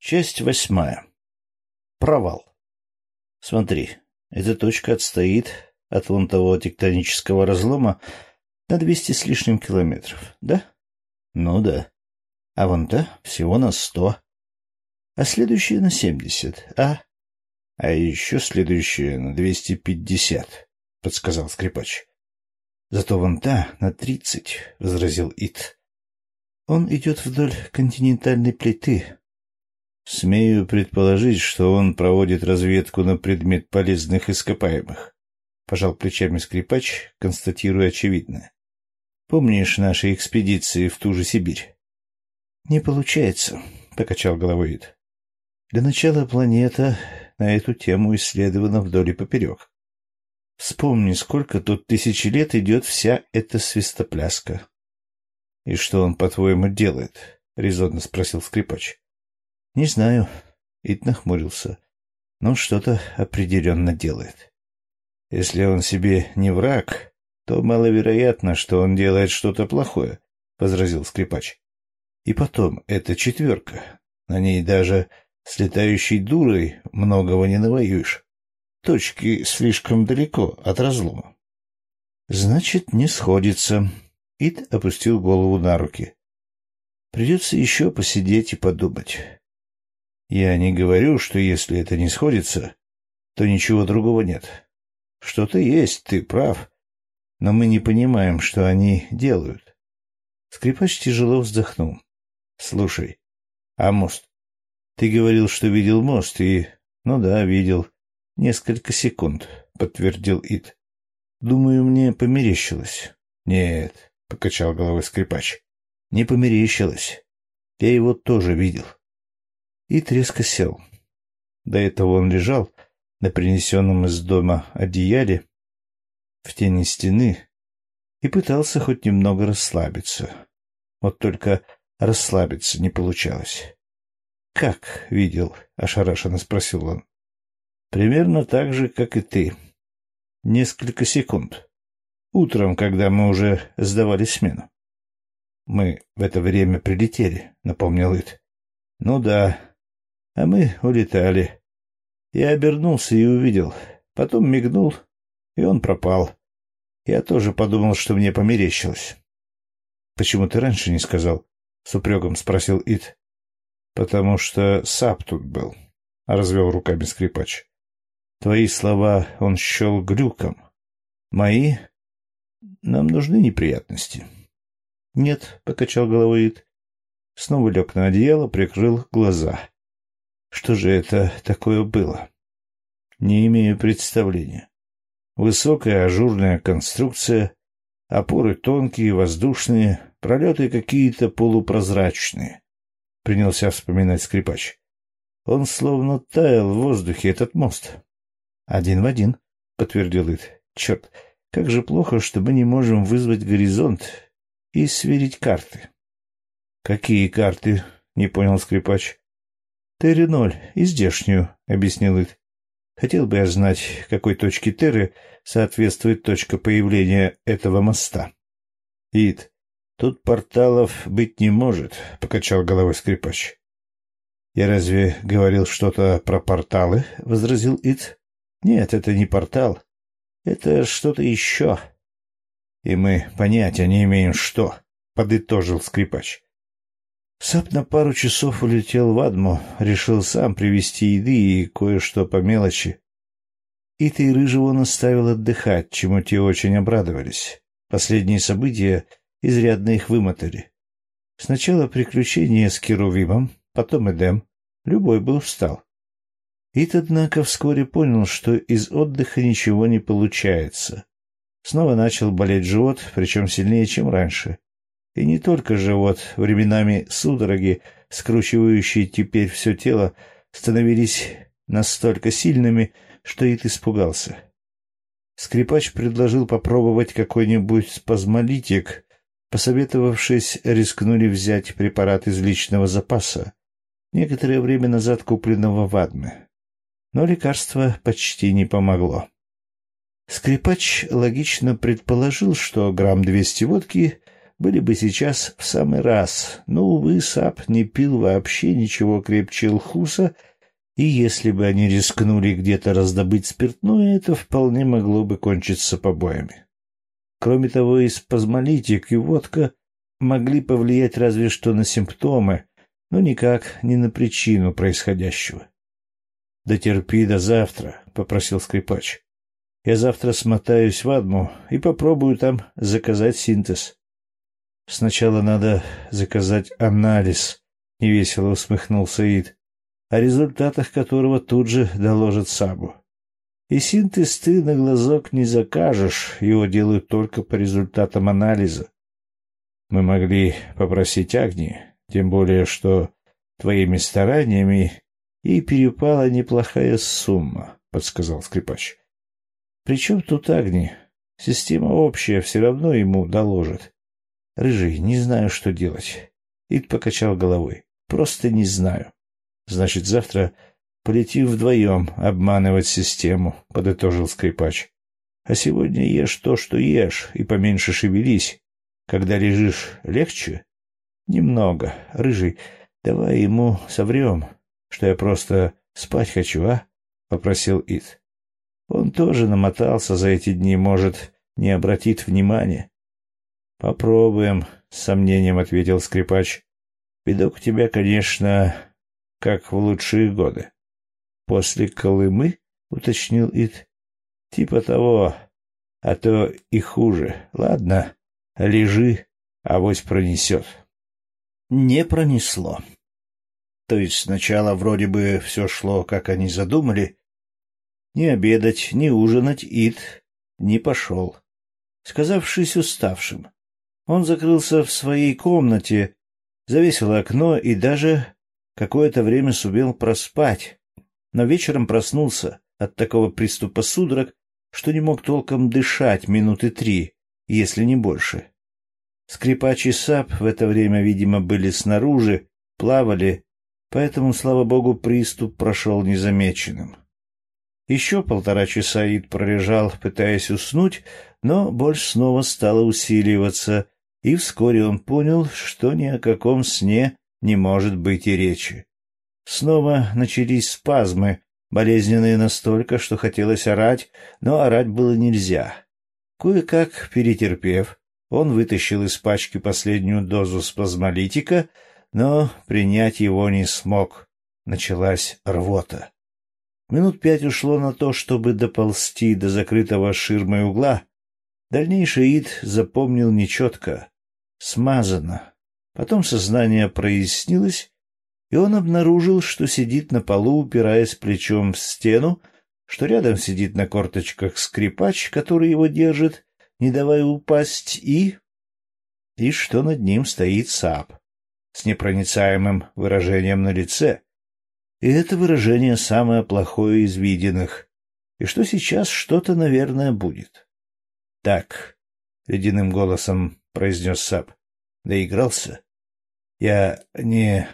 Часть восьмая. Провал. Смотри, эта точка отстоит от вон того тектонического разлома на двести с лишним километров, да? Ну да. А вон та всего на сто. А следующая на семьдесят, а? А еще следующая на двести пятьдесят, — подсказал скрипач. Зато вон та на тридцать, — возразил Ит. Он идет вдоль континентальной плиты, Смею предположить, что он проводит разведку на предмет полезных ископаемых. Пожал плечами скрипач, констатируя очевидное. Помнишь наши экспедиции в ту же Сибирь? Не получается, покачал головой Ид. Для начала планета на эту тему исследована вдоль и поперек. Вспомни, сколько тут тысячи лет идет вся эта свистопляска. — И что он, по-твоему, делает? — резонно спросил скрипач. — Не знаю. Ит нахмурился. Но что-то определенно делает. Если он себе не враг, то маловероятно, что он делает что-то плохое, — возразил скрипач. И потом, это четверка. На ней даже с летающей дурой многого не навоюешь. Точки слишком далеко от разлома. Значит, не сходится. Ит опустил голову на руки. Придется еще посидеть и подумать. Я не говорю, что если это не сходится, то ничего другого нет. Что-то есть, ты прав. Но мы не понимаем, что они делают. Скрипач тяжело вздохнул. Слушай, а мост? Ты говорил, что видел мост, и... Ну да, видел. Несколько секунд, подтвердил Ит. Думаю, мне померещилось. Нет, покачал головой скрипач. Не померещилось. Я его тоже видел и треско сел. До этого он лежал на принесенном из дома одеяле в тени стены и пытался хоть немного расслабиться. Вот только расслабиться не получалось. — Как видел? — ошарашенно спросил он. — Примерно так же, как и ты. Несколько секунд. Утром, когда мы уже сдавали смену. — Мы в это время прилетели, — напомнил Ит. — Ну да, а мы улетали. Я обернулся и увидел. Потом мигнул, и он пропал. Я тоже подумал, что мне померещилось. — Почему ты раньше не сказал? — с упреком спросил Ит. — Потому что Сап тут был, — развел руками скрипач. — Твои слова он счел глюком. Мои? Нам нужны неприятности. — Нет, — покачал головой Ит. Снова лег на одеяло, прикрыл глаза. Что же это такое было? Не имею представления. Высокая ажурная конструкция, опоры тонкие, воздушные, пролеты какие-то полупрозрачные. Принялся вспоминать скрипач. Он словно таял в воздухе, этот мост. Один в один, подтвердил Ит. Черт, как же плохо, что мы не можем вызвать горизонт и сверить карты. Какие карты? Не понял скрипач. «Терри-0 и здешнюю», — объяснил Ит. «Хотел бы я знать, какой точке Терры соответствует точка появления этого моста». «Ит, тут порталов быть не может», — покачал головой скрипач. «Я разве говорил что-то про порталы?» — возразил Ит. «Нет, это не портал. Это что-то еще». «И мы понятия не имеем, что», — подытожил скрипач. Сап на пару часов улетел в Адму, решил сам привезти еды и кое-что по мелочи. И ты Рыжего он отдыхать, чему те очень обрадовались. Последние события изрядно их вымотали. Сначала приключения с Керувимом, потом Эдем. Любой бы устал. Ит, однако, вскоре понял, что из отдыха ничего не получается. Снова начал болеть живот, причем сильнее, чем раньше. И не только живот, временами судороги, скручивающие теперь все тело, становились настолько сильными, что Ит испугался. Скрипач предложил попробовать какой-нибудь спазмолитик, посоветовавшись, рискнули взять препарат из личного запаса, некоторое время назад купленного в Адме. Но лекарство почти не помогло. Скрипач логично предположил, что грамм двести водки были бы сейчас в самый раз, но, увы, Сап не пил вообще ничего крепче Лхуса, и если бы они рискнули где-то раздобыть спиртное, это вполне могло бы кончиться побоями. Кроме того, и спазмолитик, и водка могли повлиять разве что на симптомы, но никак не на причину происходящего. — Да терпи до завтра, — попросил скрипач. — Я завтра смотаюсь в Адму и попробую там заказать синтез. — Сначала надо заказать анализ, — невесело усмехнулся Ид, о результатах которого тут же доложат Сабу. И синтез ты на глазок не закажешь, его делают только по результатам анализа. Мы могли попросить Агни, тем более, что твоими стараниями и перепала неплохая сумма, — подсказал скрипач. — Причем тут Агни? Система общая, все равно ему доложит. — Рыжий, не знаю, что делать. Ид покачал головой. — Просто не знаю. — Значит, завтра полетим вдвоем обманывать систему, — подытожил скрипач. — А сегодня ешь то, что ешь, и поменьше шевелись. Когда лежишь, легче? Немного. Рыжий, давай ему соврем, что я просто спать хочу, а? Попросил Ит. Он тоже намотался за эти дни, может, не обратит внимания. Попробуем, с сомнением ответил скрипач. Видок у тебя, конечно, как в лучшие годы. После Колымы, уточнил Ит. Типа того, а то и хуже. Ладно, Лежи, авось пронесет. Не пронесло. То есть сначала вроде бы все шло, как они задумали. Ни обедать, ни ужинать Ид не пошел. Сказавшись уставшим, он закрылся в своей комнате, завесил окно и даже какое-то время сумел проспать, но вечером проснулся от такого приступа судорог, что не мог толком дышать минуты три, если не больше. Скрипач и Сап в это время, видимо, были снаружи, плавали, поэтому, слава богу, приступ прошел незамеченным. Еще полтора часа Ид пролежал, пытаясь уснуть, но боль снова стала усиливаться, и вскоре он понял, что ни о каком сне не может быть и речи. Снова начались спазмы, болезненные настолько, что хотелось орать, но орать было нельзя. Кое-как перетерпев, он вытащил из пачки последнюю дозу спазмолитика, но принять его не смог. Началась рвота. Минут пять ушло на то, чтобы доползти до закрытого ширмой угла. Дальнейший ид запомнил нечетко. Смазано. Потом сознание прояснилось, и он обнаружил, что сидит на полу, упираясь плечом в стену, что рядом сидит на корточках скрипач, который его держит, не давая упасть, и... И что над ним стоит Сап с непроницаемым выражением на лице. И это выражение самое плохое из виденных, и что сейчас что-то, наверное, будет. — Так, — ледяным голосом произнес Сап, — доигрался? — Я не...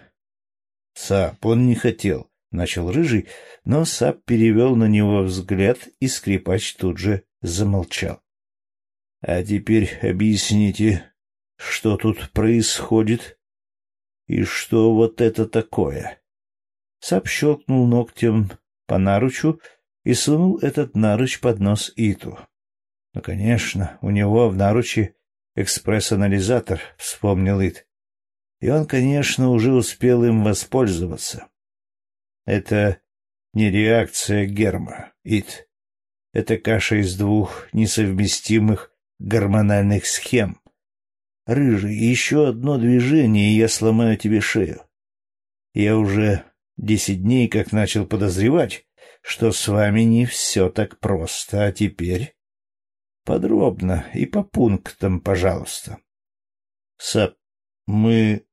Сап, он не хотел, — начал Рыжий, но Сап перевел на него взгляд, и скрипач тут же замолчал. А теперь объясните, что тут происходит и что вот это такое. Сап щелкнул ногтем по наручу и сунул этот наруч под нос Иту. Ну, конечно, у него в наруче экспресс-анализатор, вспомнил Ит. И он, конечно, уже успел им воспользоваться. Это не реакция Герма, Ит. Это каша из двух несовместимых гормональных схем. Рыжий, еще одно движение, и я сломаю тебе шею. Я уже десять дней как начал подозревать, что с вами не все так просто, а теперь... Подробно и по пунктам, пожалуйста. Сап, мы...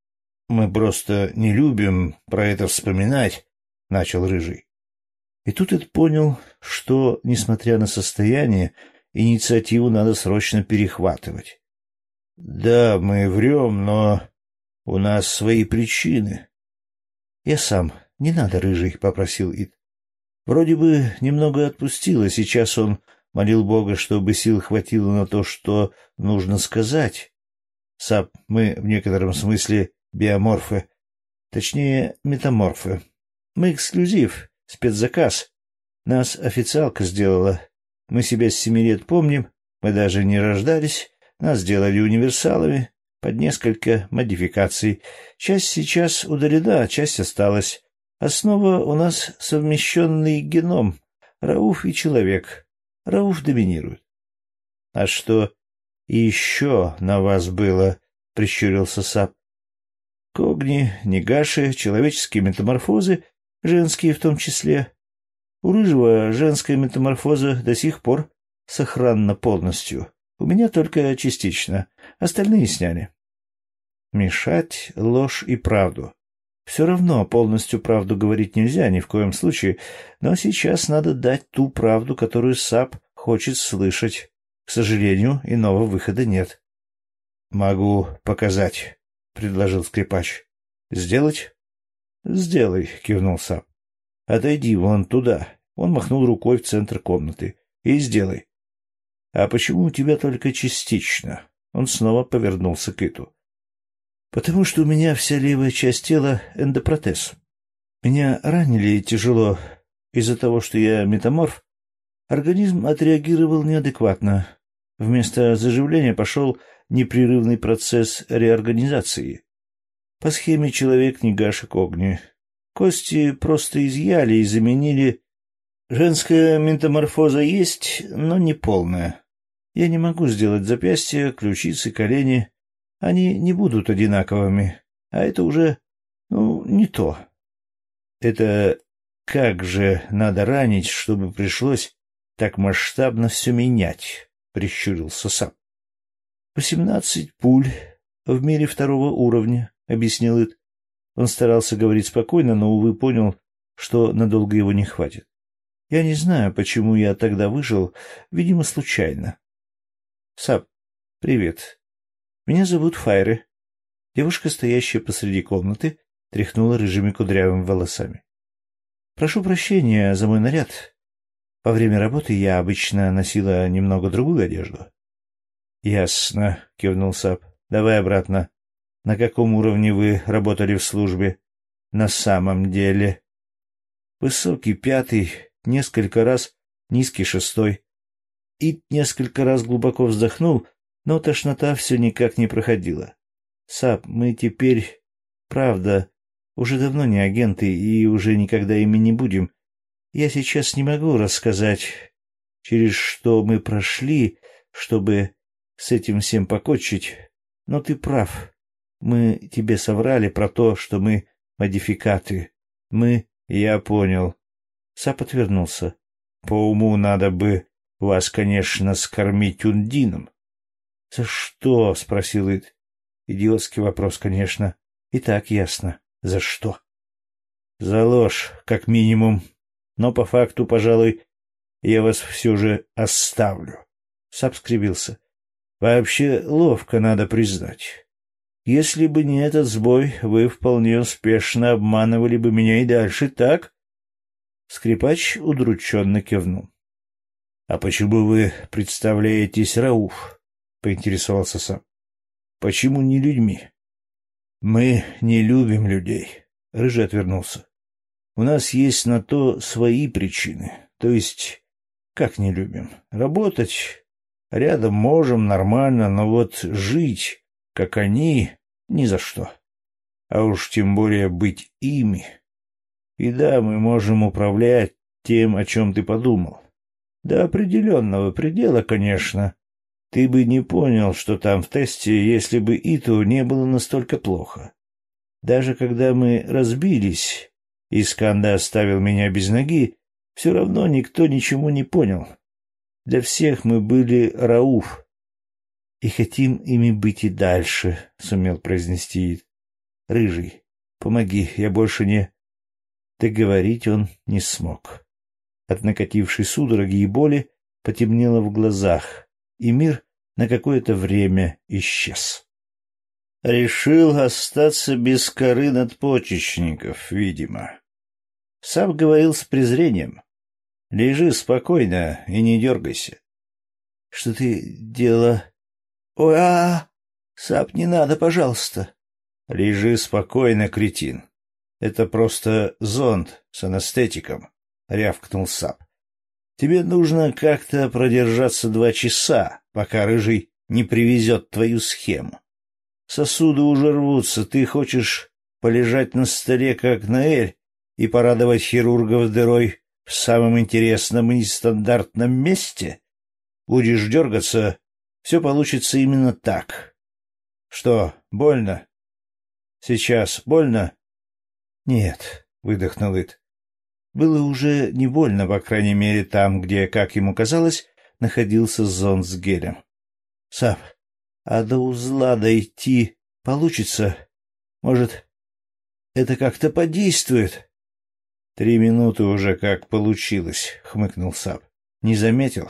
мы просто не любим про это вспоминать, — начал Рыжий. И тут Эд понял, что, несмотря на состояние, Инициативу надо срочно перехватывать. — Да, мы врем, но у нас свои причины. — Я сам. Не надо, рыжий, — попросил Ид. Вроде бы немного отпустило, сейчас он молил Бога, чтобы сил хватило на то, что нужно сказать. Сап, мы в некотором смысле биоморфы. Точнее, метаморфы. Мы эксклюзив, спецзаказ. Нас официалка сделала. Мы себя с семи лет помним, мы даже не рождались. Нас сделали универсалами под несколько модификаций. Часть сейчас удалена, часть осталась. Основа у нас совмещенный геном. Рауф и человек. Рауф доминирует. — А что еще на вас было? — прищурился Сап. — Когни, негаши, человеческие метаморфозы, женские в том числе. У Рыжего женская метаморфоза до сих пор сохранна полностью. У меня только частично. Остальные сняли. Мешать ложь и правду. Все равно полностью правду говорить нельзя ни в коем случае, но сейчас надо дать ту правду, которую Саб хочет слышать. К сожалению, иного выхода нет. — Могу показать, — предложил скрипач. — Сделать? — Сделай, — кивнул Саб. — Отойди вон туда. Он махнул рукой в центр комнаты. — И сделай. — А почему у тебя только частично? Он снова повернулся к Иту. Потому что у меня вся левая часть тела — эндопротез. Меня ранили тяжело. Из-за того, что я метаморф, организм отреагировал неадекватно. Вместо заживления пошел непрерывный процесс реорганизации. По схеме человек не гашек огни. Кости просто изъяли и заменили. Женская метаморфоза есть, но не полная. Я не могу сделать запястья, ключицы, колени — они не будут одинаковыми, а это уже, ну, не то. Это как же надо ранить, чтобы пришлось так масштабно все менять, — прищурился сам. — Восемнадцать пуль в мире второго уровня, — объяснил Ит. Он старался говорить спокойно, но, увы, понял, что надолго его не хватит. Я не знаю, почему я тогда выжил, видимо, случайно. — Сап, привет. Меня зовут Файры. Девушка, стоящая посреди комнаты, тряхнула рыжими кудрявыми волосами. Прошу прощения за мой наряд. Во время работы я обычно носила немного другую одежду. Ясно, кивнул Сап. Давай обратно. На каком уровне вы работали в службе? На самом деле. Высокий пятый, несколько раз низкий шестой. И несколько раз глубоко вздохнул но тошнота все никак не проходила. Сап, мы теперь, правда, уже давно не агенты и уже никогда ими не будем. Я сейчас не могу рассказать, через что мы прошли, чтобы с этим всем покончить, но ты прав. Мы тебе соврали про то, что мы модификаты. Мы... Я понял. Сап отвернулся. По уму надо бы вас, конечно, скормить ундином. «За что?» — спросил Ид. Идиотский вопрос, конечно. И так ясно. За что? За ложь, как минимум. Но по факту, пожалуй, я вас все же оставлю. Сап скривился. Вообще ловко, надо признать. Если бы не этот сбой, вы вполне успешно обманывали бы меня и дальше, так? Скрипач удрученно кивнул. — А почему вы представляетесь Рауф? Поинтересовался сам. Почему не людьми? Мы не любим людей. Рыжий отвернулся. У нас есть на то свои причины. То есть, как не любим? Работать рядом можем нормально, но вот жить, как они, ни за что. А уж тем более быть ими. И да, мы можем управлять тем, о чем ты подумал. До определенного предела, конечно, ты бы не понял, что там в тесте, если бы Иту не было настолько плохо. Даже когда мы разбились, и Сканда оставил меня без ноги, все равно никто ничему не понял. Для всех мы были Рауф. И хотим ими быть и дальше, — сумел произнести Ит. Рыжий, помоги, я больше не... Договорить он не смог. От накатившей судороги и боли потемнело в глазах, и мир на какое-то время исчез. Решил остаться без коры надпочечников, видимо. Сам говорил с презрением. Лежи спокойно и не дергайся. — Что ты делала? Ой, -а Сап, не надо, пожалуйста. Лежи спокойно, кретин. Это просто зонд с анестетиком, рявкнул Сап. Тебе нужно как-то продержаться два часа, пока рыжий не привезет твою схему. Сосуды уже рвутся, ты хочешь полежать на столе, как Наэль, и порадовать хирургов дырой в самом интересном и нестандартном месте? Будешь дергаться, все получится именно так. Что, больно? Сейчас больно? Нет, выдохнул Ит. Было уже не больно, по крайней мере, там, где, как ему казалось, находился зон с гелем. Сап, а до узла дойти получится? Может, это как-то подействует? Три минуты уже как получилось, хмыкнул Сап. Не заметил?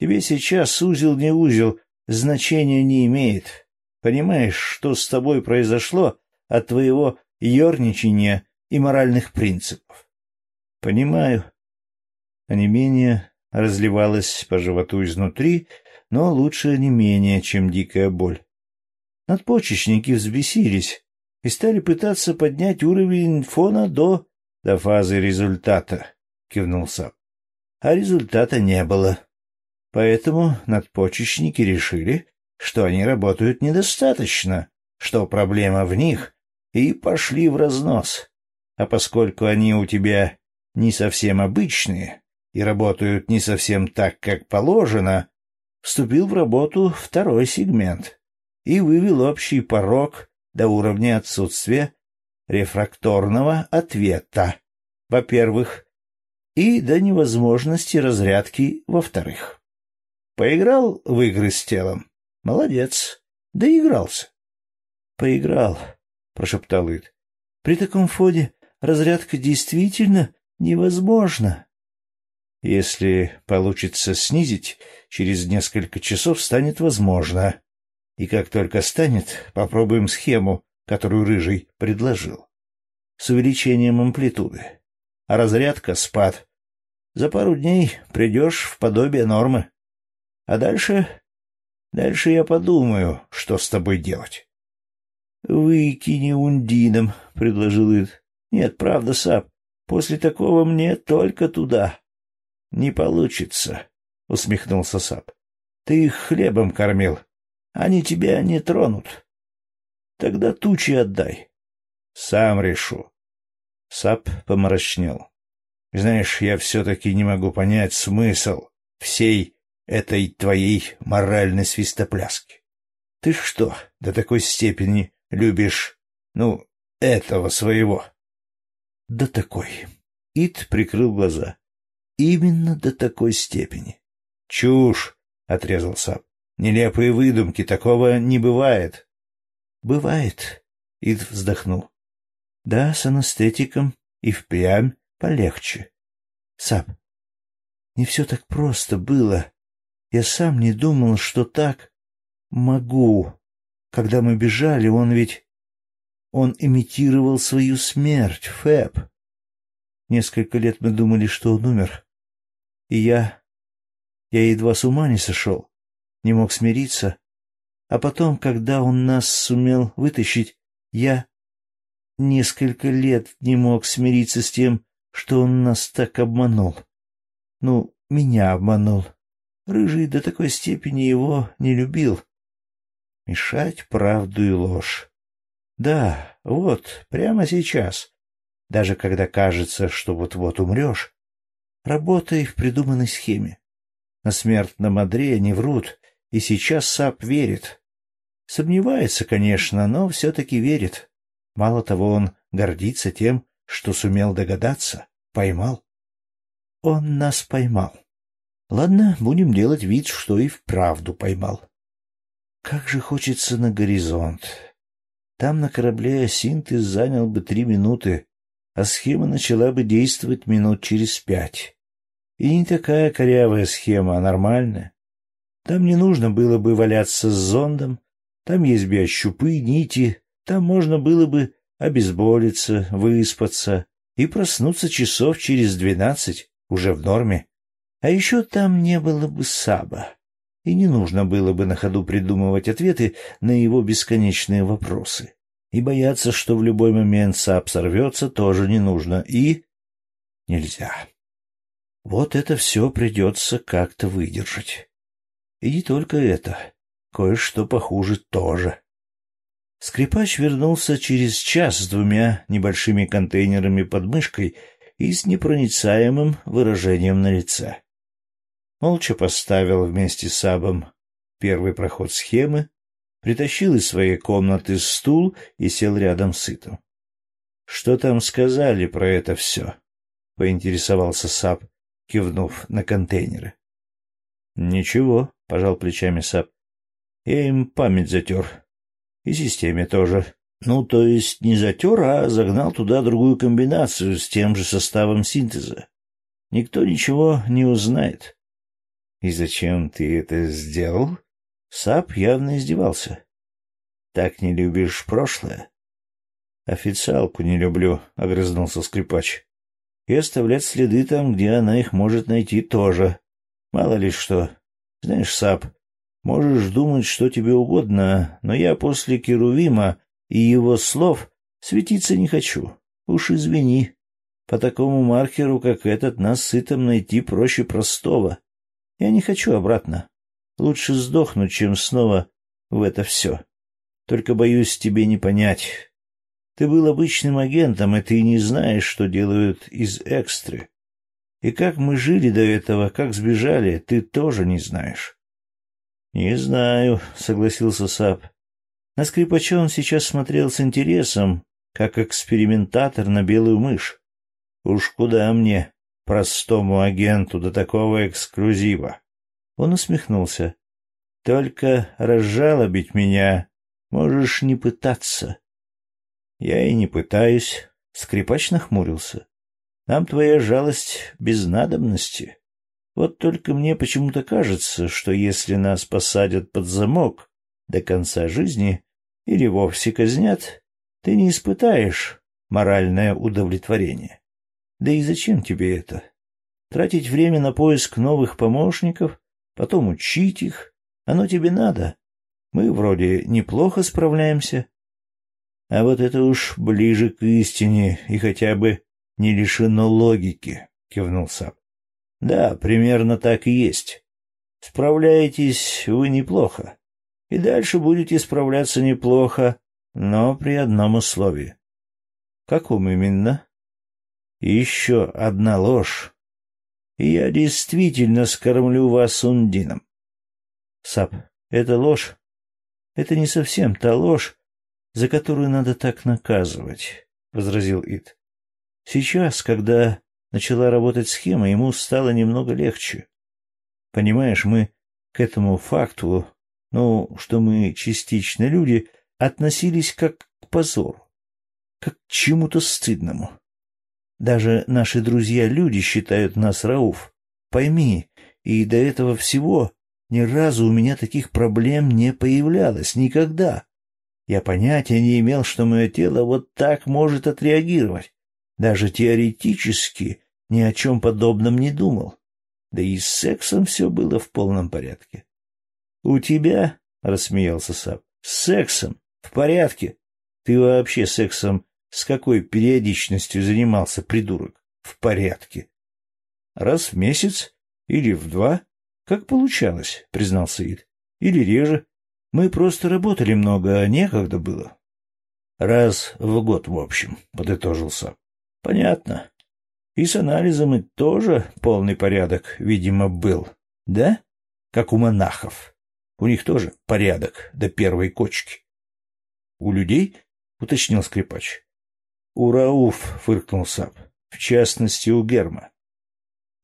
Тебе сейчас узел не узел, значения не имеет. Понимаешь, что с тобой произошло от твоего ерничания и моральных принципов? Понимаю. А не менее разливалось по животу изнутри, но лучше не менее, чем дикая боль. Надпочечники взбесились и стали пытаться поднять уровень фона до... до фазы результата, — кивнул Сап. А результата не было. Поэтому надпочечники решили, что они работают недостаточно, что проблема в них, и пошли в разнос. А поскольку они у тебя не совсем обычные и работают не совсем так, как положено, вступил в работу второй сегмент и вывел общий порог до уровня отсутствия рефракторного ответа, во-первых, и до невозможности разрядки, во-вторых. Поиграл в игры с телом? Молодец. Доигрался. Поиграл, прошептал Ид. При таком фоне разрядка действительно невозможна. Если получится снизить, через несколько часов станет возможно. И как только станет, попробуем схему, которую Рыжий предложил. С увеличением амплитуды. А разрядка — спад. За пару дней придешь в подобие нормы. А дальше... Дальше я подумаю, что с тобой делать. — Выкини ундином, — предложил Ид. — Нет, правда, Сап, после такого мне только туда. — Не получится, — усмехнулся Сап. — Ты их хлебом кормил. Они тебя не тронут. Тогда тучи отдай. — Сам решу. Сап помрачнел. — Знаешь, я все-таки не могу понять смысл всей этой твоей моральной свистопляски. Ты что, до такой степени любишь, ну, этого своего? До такой. Ит прикрыл глаза. Именно до такой степени. Чушь, отрезал Сап. Нелепые выдумки, такого не бывает. Бывает, Ит вздохнул. Да, с анестетиком и впрямь полегче. Сап, не все так просто было. Я сам не думал, что так могу. Когда мы бежали, он ведь... Он имитировал свою смерть, Фэб. Несколько лет мы думали, что он умер. И я... Я едва с ума не сошел, не мог смириться. А потом, когда он нас сумел вытащить, я несколько лет не мог смириться с тем, что он нас так обманул. Ну, меня обманул. Рыжий до такой степени его не любил. Мешать правду и ложь. Да, вот, прямо сейчас, даже когда кажется, что вот-вот умрешь, работай в придуманной схеме. На смертном одре не врут, и сейчас Сап верит. Сомневается, конечно, но все-таки верит. Мало того, он гордится тем, что сумел догадаться, поймал. Он нас поймал. Ладно, будем делать вид, что и вправду поймал. Как же хочется на горизонт. Там на корабле синтез занял бы три минуты, а схема начала бы действовать минут через пять. И не такая корявая схема, а нормальная. Там не нужно было бы валяться с зондом, там есть биощупы, нити, там можно было бы обезболиться, выспаться и проснуться часов через двенадцать уже в норме. А еще там не было бы Саба. И не нужно было бы на ходу придумывать ответы на его бесконечные вопросы. И бояться, что в любой момент Саб сорвется, тоже не нужно. И нельзя. Вот это все придется как-то выдержать. И не только это. Кое-что похуже тоже. Скрипач вернулся через час с двумя небольшими контейнерами под мышкой и с непроницаемым выражением на лице. Молча поставил вместе с Абом первый проход схемы, притащил из своей комнаты стул и сел рядом с Итом. — Что там сказали про это все? — поинтересовался Саб, кивнув на контейнеры. — Ничего, — пожал плечами Саб. — Я им память затер. И системе тоже. Ну, то есть не затер, а загнал туда другую комбинацию с тем же составом синтеза. Никто ничего не узнает. И зачем ты это сделал? Сап явно издевался. Так не любишь прошлое? Официалку не люблю, огрызнулся скрипач. И оставлять следы там, где она их может найти, тоже. Мало ли что. Знаешь, Сап, Можешь думать, что тебе угодно, но я после Керувима и его слов светиться не хочу. Уж извини. По такому маркеру, как этот, нас сытом найти проще простого. Я не хочу обратно. Лучше сдохнуть, чем снова в это все. Только боюсь тебе не понять. Ты был обычным агентом, и ты не знаешь, что делают из экстры. И как мы жили до этого, как сбежали, ты тоже не знаешь. «Не знаю», — согласился Сап. На скрипача он сейчас смотрел с интересом, как экспериментатор на белую мышь. «Уж куда мне, простому агенту, до такого эксклюзива?» Он усмехнулся. «Только разжалобить меня можешь не пытаться». «Я и не пытаюсь», — скрипач нахмурился. «Нам твоя жалость без надобности». Вот только мне почему-то кажется, что если нас посадят под замок до конца жизни или вовсе казнят, ты не испытаешь моральное удовлетворение. Да и зачем тебе это? Тратить время на поиск новых помощников, потом учить их? Оно тебе надо. Мы вроде неплохо справляемся. А вот это уж ближе к истине и хотя бы не лишено логики, — кивнул Сап. Да, примерно так и есть. Справляетесь вы неплохо. И дальше будете справляться неплохо, но при одном условии. Каком именно? Еще одна ложь. Я действительно скормлю вас ундином. Сап, это ложь. Это не совсем та ложь, за которую надо так наказывать, — возразил Ит. Сейчас, когда начала работать схема, ему стало немного легче. Понимаешь, мы к этому факту, ну, что мы частично люди, относились как к позору, как к чему-то стыдному. Даже наши друзья-люди считают нас Рауф. Пойми, и до этого всего ни разу у меня таких проблем не появлялось, никогда. Я понятия не имел, что мое тело вот так может отреагировать. Даже теоретически ни о чем подобном не думал. Да и с сексом все было в полном порядке. — У тебя, — рассмеялся Сап, — с сексом в порядке. Ты вообще сексом с какой периодичностью занимался, придурок? В порядке. Раз в месяц или в два? Как получалось, признался Ид. Или реже. Мы просто работали много, а некогда было. Раз в год, в общем, подытожил Сап. Понятно. И с анализом и тоже полный порядок, видимо, был. Да? Как у монахов. У них тоже порядок до первой кочки. У людей? — уточнил скрипач. У Рауф, — фыркнул Сап. В частности, у Герма.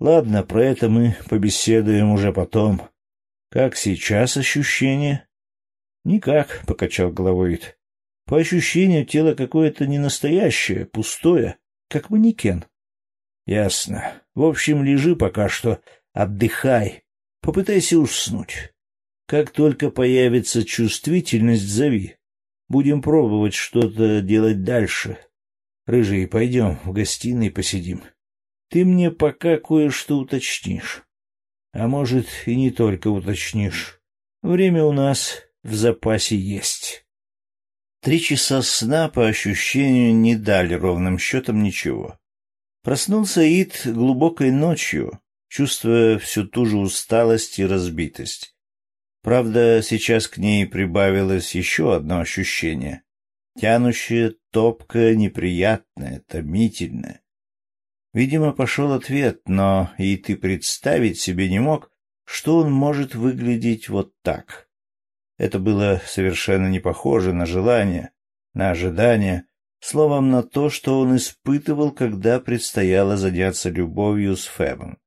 Ладно, про это мы побеседуем уже потом. Как сейчас ощущение? Никак, — покачал головой Ит. По ощущению, тело какое-то ненастоящее, пустое, как манекен. Ясно. В общем, лежи пока что, отдыхай. Попытайся уснуть. Как только появится чувствительность, зови. Будем пробовать что-то делать дальше. Рыжий, пойдем в гостиной посидим. Ты мне пока кое-что уточнишь. А может, и не только уточнишь. Время у нас в запасе есть. Три часа сна, по ощущению, не дали ровным счетом ничего. Проснулся Ид глубокой ночью, чувствуя всю ту же усталость и разбитость. Правда, сейчас к ней прибавилось еще одно ощущение. Тянущее, топкое, неприятное, томительное. Видимо, пошел ответ, но и ты представить себе не мог, что он может выглядеть вот так. Это было совершенно не похоже на желание, на ожидание, словом, на то, что он испытывал, когда предстояло заняться любовью с Фебом.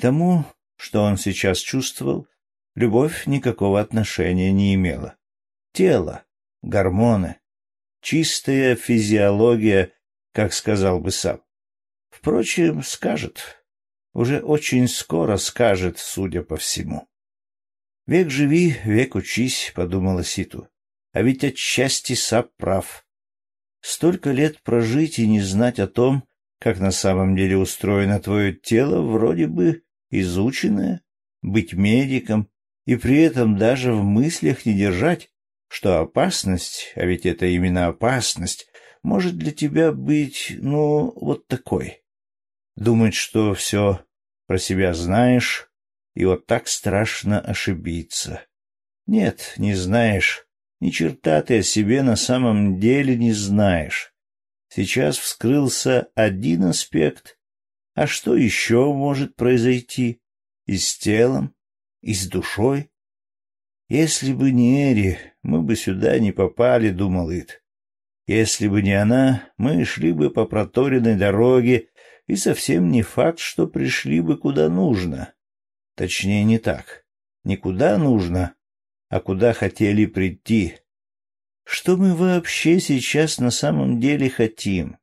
тому, что он сейчас чувствовал, любовь никакого отношения не имела. Тело, гормоны, чистая физиология, как сказал бы сам. Впрочем, скажет. Уже очень скоро скажет, судя по всему. «Век живи, век учись», — подумала Ситу. «А ведь отчасти Сап прав. Столько лет прожить и не знать о том, как на самом деле устроено твое тело, вроде бы изученное, быть медиком, и при этом даже в мыслях не держать, что опасность, а ведь это именно опасность, может для тебя быть, ну, вот такой. Думать, что все про себя знаешь, и вот так страшно ошибиться. Нет, не знаешь. Ни черта ты о себе на самом деле не знаешь. Сейчас вскрылся один аспект. А что еще может произойти? И с телом, и с душой? Если бы не Эри, мы бы сюда не попали, — думал Ит. Если бы не она, мы шли бы по проторенной дороге и совсем не факт, что пришли бы куда нужно. Точнее, не так. Не куда нужно, а куда хотели прийти. Что мы вообще сейчас на самом деле хотим?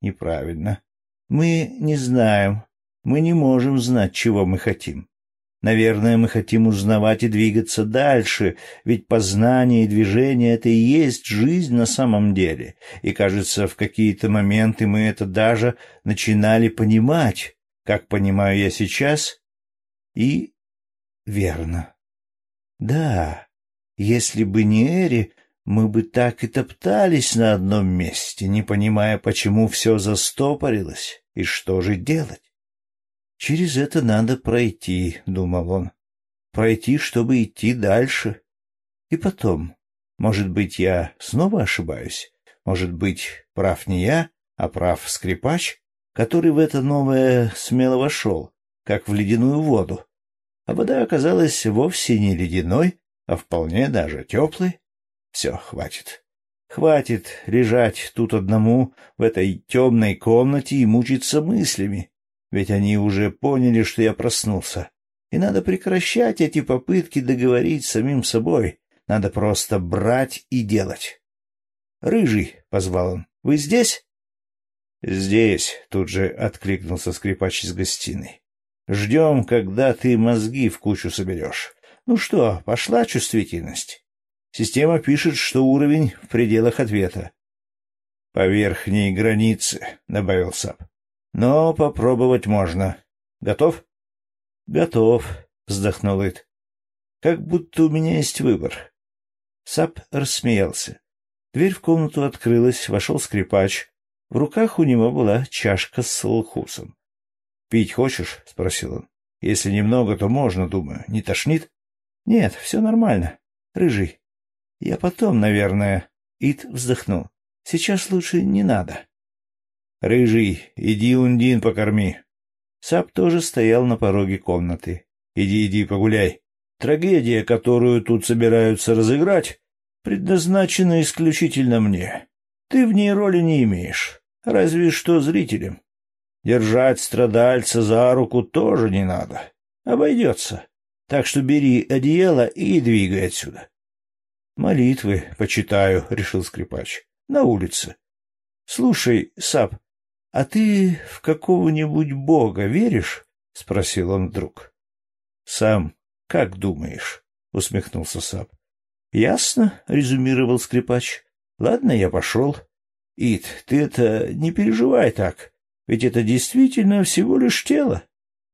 Неправильно. Мы не знаем, мы не можем знать, чего мы хотим. Наверное, мы хотим узнавать и двигаться дальше, ведь познание и движение — это и есть жизнь на самом деле. И, кажется, в какие-то моменты мы это даже начинали понимать, как понимаю я сейчас. И верно. Да, если бы не Эри, мы бы так и топтались на одном месте, не понимая, почему все застопорилось и что же делать. Через это надо пройти, — думал он. Пройти, чтобы идти дальше. И потом, может быть, я снова ошибаюсь? Может быть, прав не я, а прав скрипач, который в это новое смело вошел, как в ледяную воду. А вода оказалась вовсе не ледяной, а вполне даже теплой. Все, хватит. Хватит лежать тут одному в этой темной комнате и мучиться мыслями ведь они уже поняли, что я проснулся. И надо прекращать эти попытки договорить самим собой. Надо просто брать и делать. «Рыжий», — позвал он, — «вы здесь?» «Здесь», — тут же откликнулся скрипач из гостиной. «Ждем, когда ты мозги в кучу соберешь. Ну что, пошла чувствительность?» Система пишет, что уровень в пределах ответа. «По верхней границе», — добавил Сап. Но попробовать можно. Готов? — Готов, — вздохнул Ит. — Как будто у меня есть выбор. Сап рассмеялся. Дверь в комнату открылась, вошел скрипач. В руках у него была чашка с салхусом. — Пить хочешь? — спросил он. — Если немного, то можно, думаю. Не тошнит? — Нет, все нормально. Рыжий. — Я потом, наверное. Ит вздохнул. — Сейчас лучше не надо. «Рыжий, иди Ундин покорми». Сап тоже стоял на пороге комнаты. «Иди, иди, погуляй. Трагедия, которую тут собираются разыграть, предназначена исключительно мне. Ты в ней роли не имеешь, разве что зрителям. Держать страдальца за руку тоже не надо. Обойдется. Так что бери одеяло и двигай отсюда. — Молитвы почитаю, — решил скрипач. — На улице. — Слушай, Сап, — А ты в какого-нибудь бога веришь? — спросил он вдруг. — Сам как думаешь? — усмехнулся Сап. — Ясно, — резюмировал скрипач. — Ладно, я пошел. — Ит, ты это не переживай так, ведь это действительно всего лишь тело.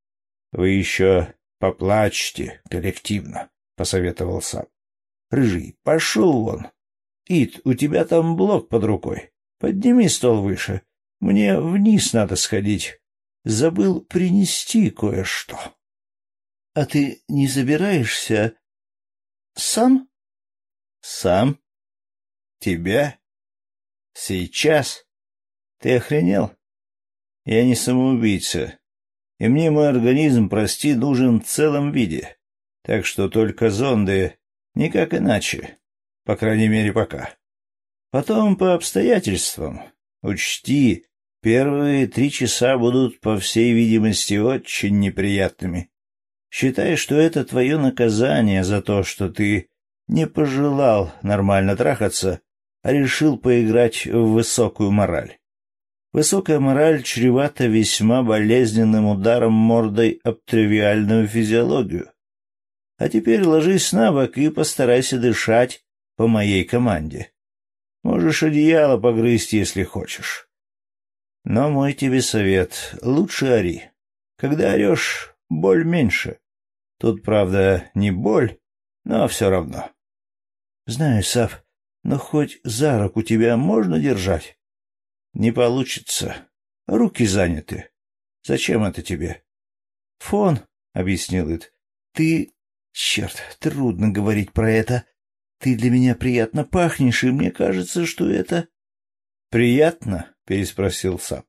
— Вы еще Поплачьте коллективно, — посоветовал сам. Рыжий, пошел вон. Ит, у тебя там блок под рукой. Подними стол выше. Мне вниз надо сходить. Забыл принести кое-что. — А ты не забираешься сам? — Сам? Тебя? Сейчас? Ты охренел? Я не самоубийца, и мне мой организм, прости, нужен в целом виде. Так что только зонды, никак иначе. По крайней мере, пока. Потом по обстоятельствам. Учти, первые три часа будут, по всей видимости, очень неприятными. Считай, что это твое наказание за то, что ты не пожелал нормально трахаться, а решил поиграть в высокую мораль. Высокая мораль чревата весьма болезненным ударом мордой об тривиальную физиологию. А теперь ложись на бок и постарайся дышать по моей команде. Можешь одеяло погрызть, если хочешь. Но мой тебе совет — лучше ори. Когда орешь, боль меньше. Тут, правда, не боль, но все равно. Знаю, Сав, но хоть за руку тебя можно держать? Не получится. Руки заняты. Зачем это тебе? Фон, — объяснил Ит. Ты... Черт, трудно говорить про это. Ты для меня приятно пахнешь, и мне кажется, что это... Приятно? — переспросил Сап.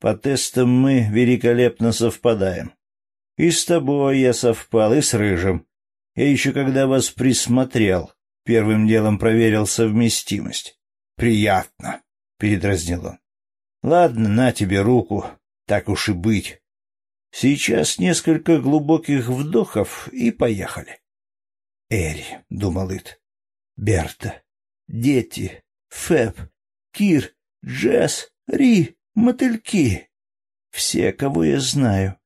По тестам мы великолепно совпадаем. И с тобой я совпал, и с Рыжим. Я еще когда вас присмотрел, первым делом проверил совместимость. Приятно передразнил он. Ладно, на тебе руку, так уж и быть. Сейчас несколько глубоких вдохов и поехали. Эри, — думал Ит, — Берта, дети, Фэб, Кир, Джесс, Ри, мотыльки. Все, кого я знаю.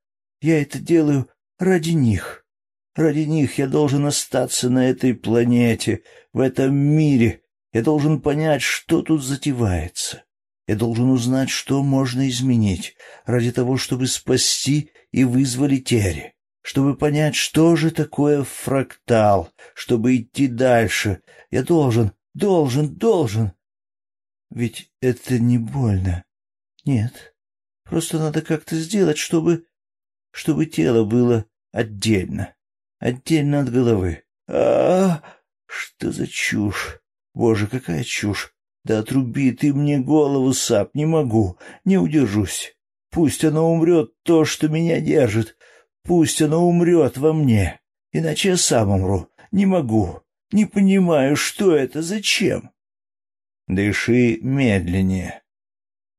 Я это делаю ради них. Ради них я должен остаться на этой планете, в этом мире, я должен понять, что тут затевается. Я должен узнать, что можно изменить, ради того, чтобы спасти и вызволить Терри, чтобы понять, что же такое фрактал, чтобы идти дальше. Я должен, должен, должен. Ведь это не больно. Нет, просто надо как-то сделать, чтобы... чтобы тело было отдельно, отдельно от головы. А, -а, что за чушь? Боже, какая чушь! Да отруби ты мне голову, сап, не могу, не удержусь. Пусть оно умрет, то, что меня держит. Пусть оно умрет во мне, иначе я сам умру. Не могу, не понимаю, что это, зачем. Дыши медленнее.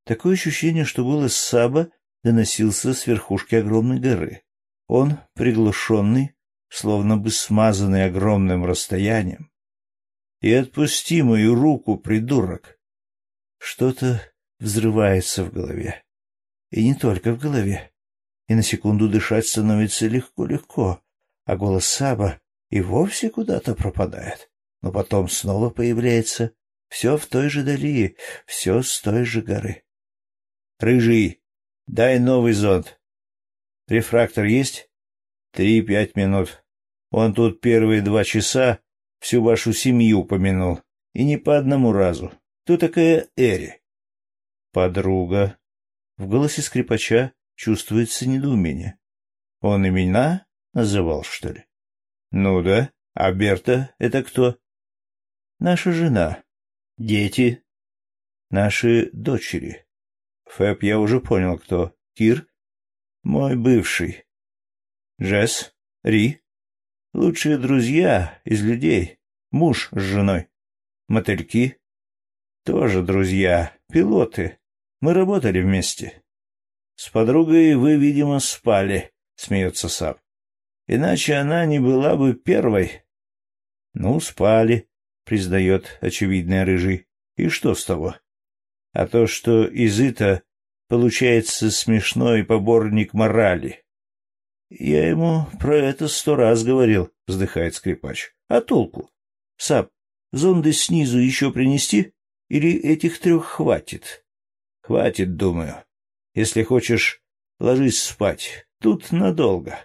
Такое ощущение, что голос Саба доносился с верхушки огромной горы. Он, приглушенный, словно бы смазанный огромным расстоянием, и отпусти мою руку, придурок. Что-то взрывается в голове. И не только в голове. И на секунду дышать становится легко-легко, а голос Саба и вовсе куда-то пропадает. Но потом снова появляется. Все в той же дали, все с той же горы. «Рыжий, дай новый зонт. Рефрактор есть?» «Три-пять минут. Он тут первые два часа всю вашу семью упомянул. И не по одному разу. Кто такая Эри? Подруга. В голосе скрипача чувствуется недоумение. Он имена называл, что ли? Ну да. А Берта — это кто? Наша жена. Дети. Наши дочери. Фэб я уже понял, кто. Кир? Мой бывший. Джесс? Ри? Лучшие друзья из людей. Муж с женой. Мотыльки. Тоже друзья. Пилоты. Мы работали вместе. С подругой вы, видимо, спали, смеется Сап. Иначе она не была бы первой. Ну, спали, признает очевидный рыжий. И что с того? А то, что из это получается смешной поборник морали. Я ему про это сто раз говорил, вздыхает скрипач. А толку? Сап, зонды снизу еще принести? Или этих трех хватит? Хватит, думаю. Если хочешь, ложись спать. Тут надолго.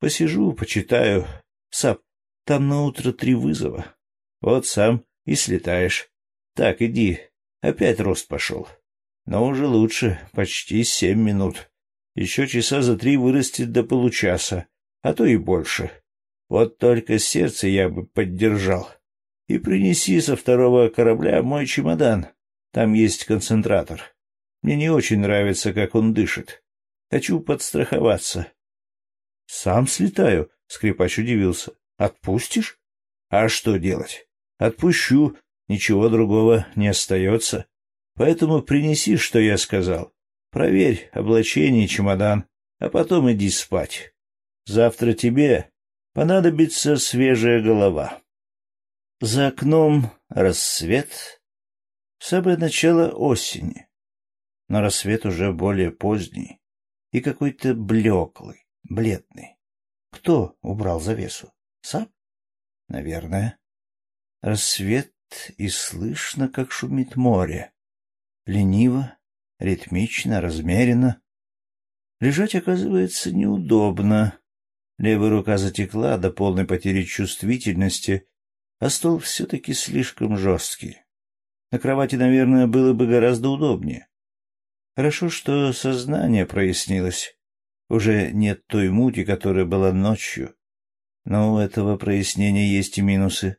Посижу, почитаю. Сап, там на утро три вызова. Вот сам и слетаешь. Так, иди. Опять рост пошел. Но уже лучше, почти семь минут. Еще часа за три вырастет до получаса, а то и больше. Вот только сердце я бы поддержал. И принеси со второго корабля мой чемодан. Там есть концентратор. Мне не очень нравится, как он дышит. Хочу подстраховаться. — Сам слетаю, — скрипач удивился. — Отпустишь? — А что делать? — Отпущу. Ничего другого не остается. Поэтому принеси, что я сказал. Проверь облачение и чемодан, а потом иди спать. Завтра тебе понадобится свежая голова. За окном рассвет, самое начало осени, но рассвет уже более поздний и какой-то блеклый, бледный. Кто убрал завесу? Сап? Наверное. Рассвет, и слышно, как шумит море. Лениво, ритмично, размеренно. Лежать, оказывается, неудобно. Левая рука затекла до полной потери чувствительности, а стол все-таки слишком жесткий. На кровати, наверное, было бы гораздо удобнее. Хорошо, что сознание прояснилось. Уже нет той мути, которая была ночью. Но у этого прояснения есть и минусы.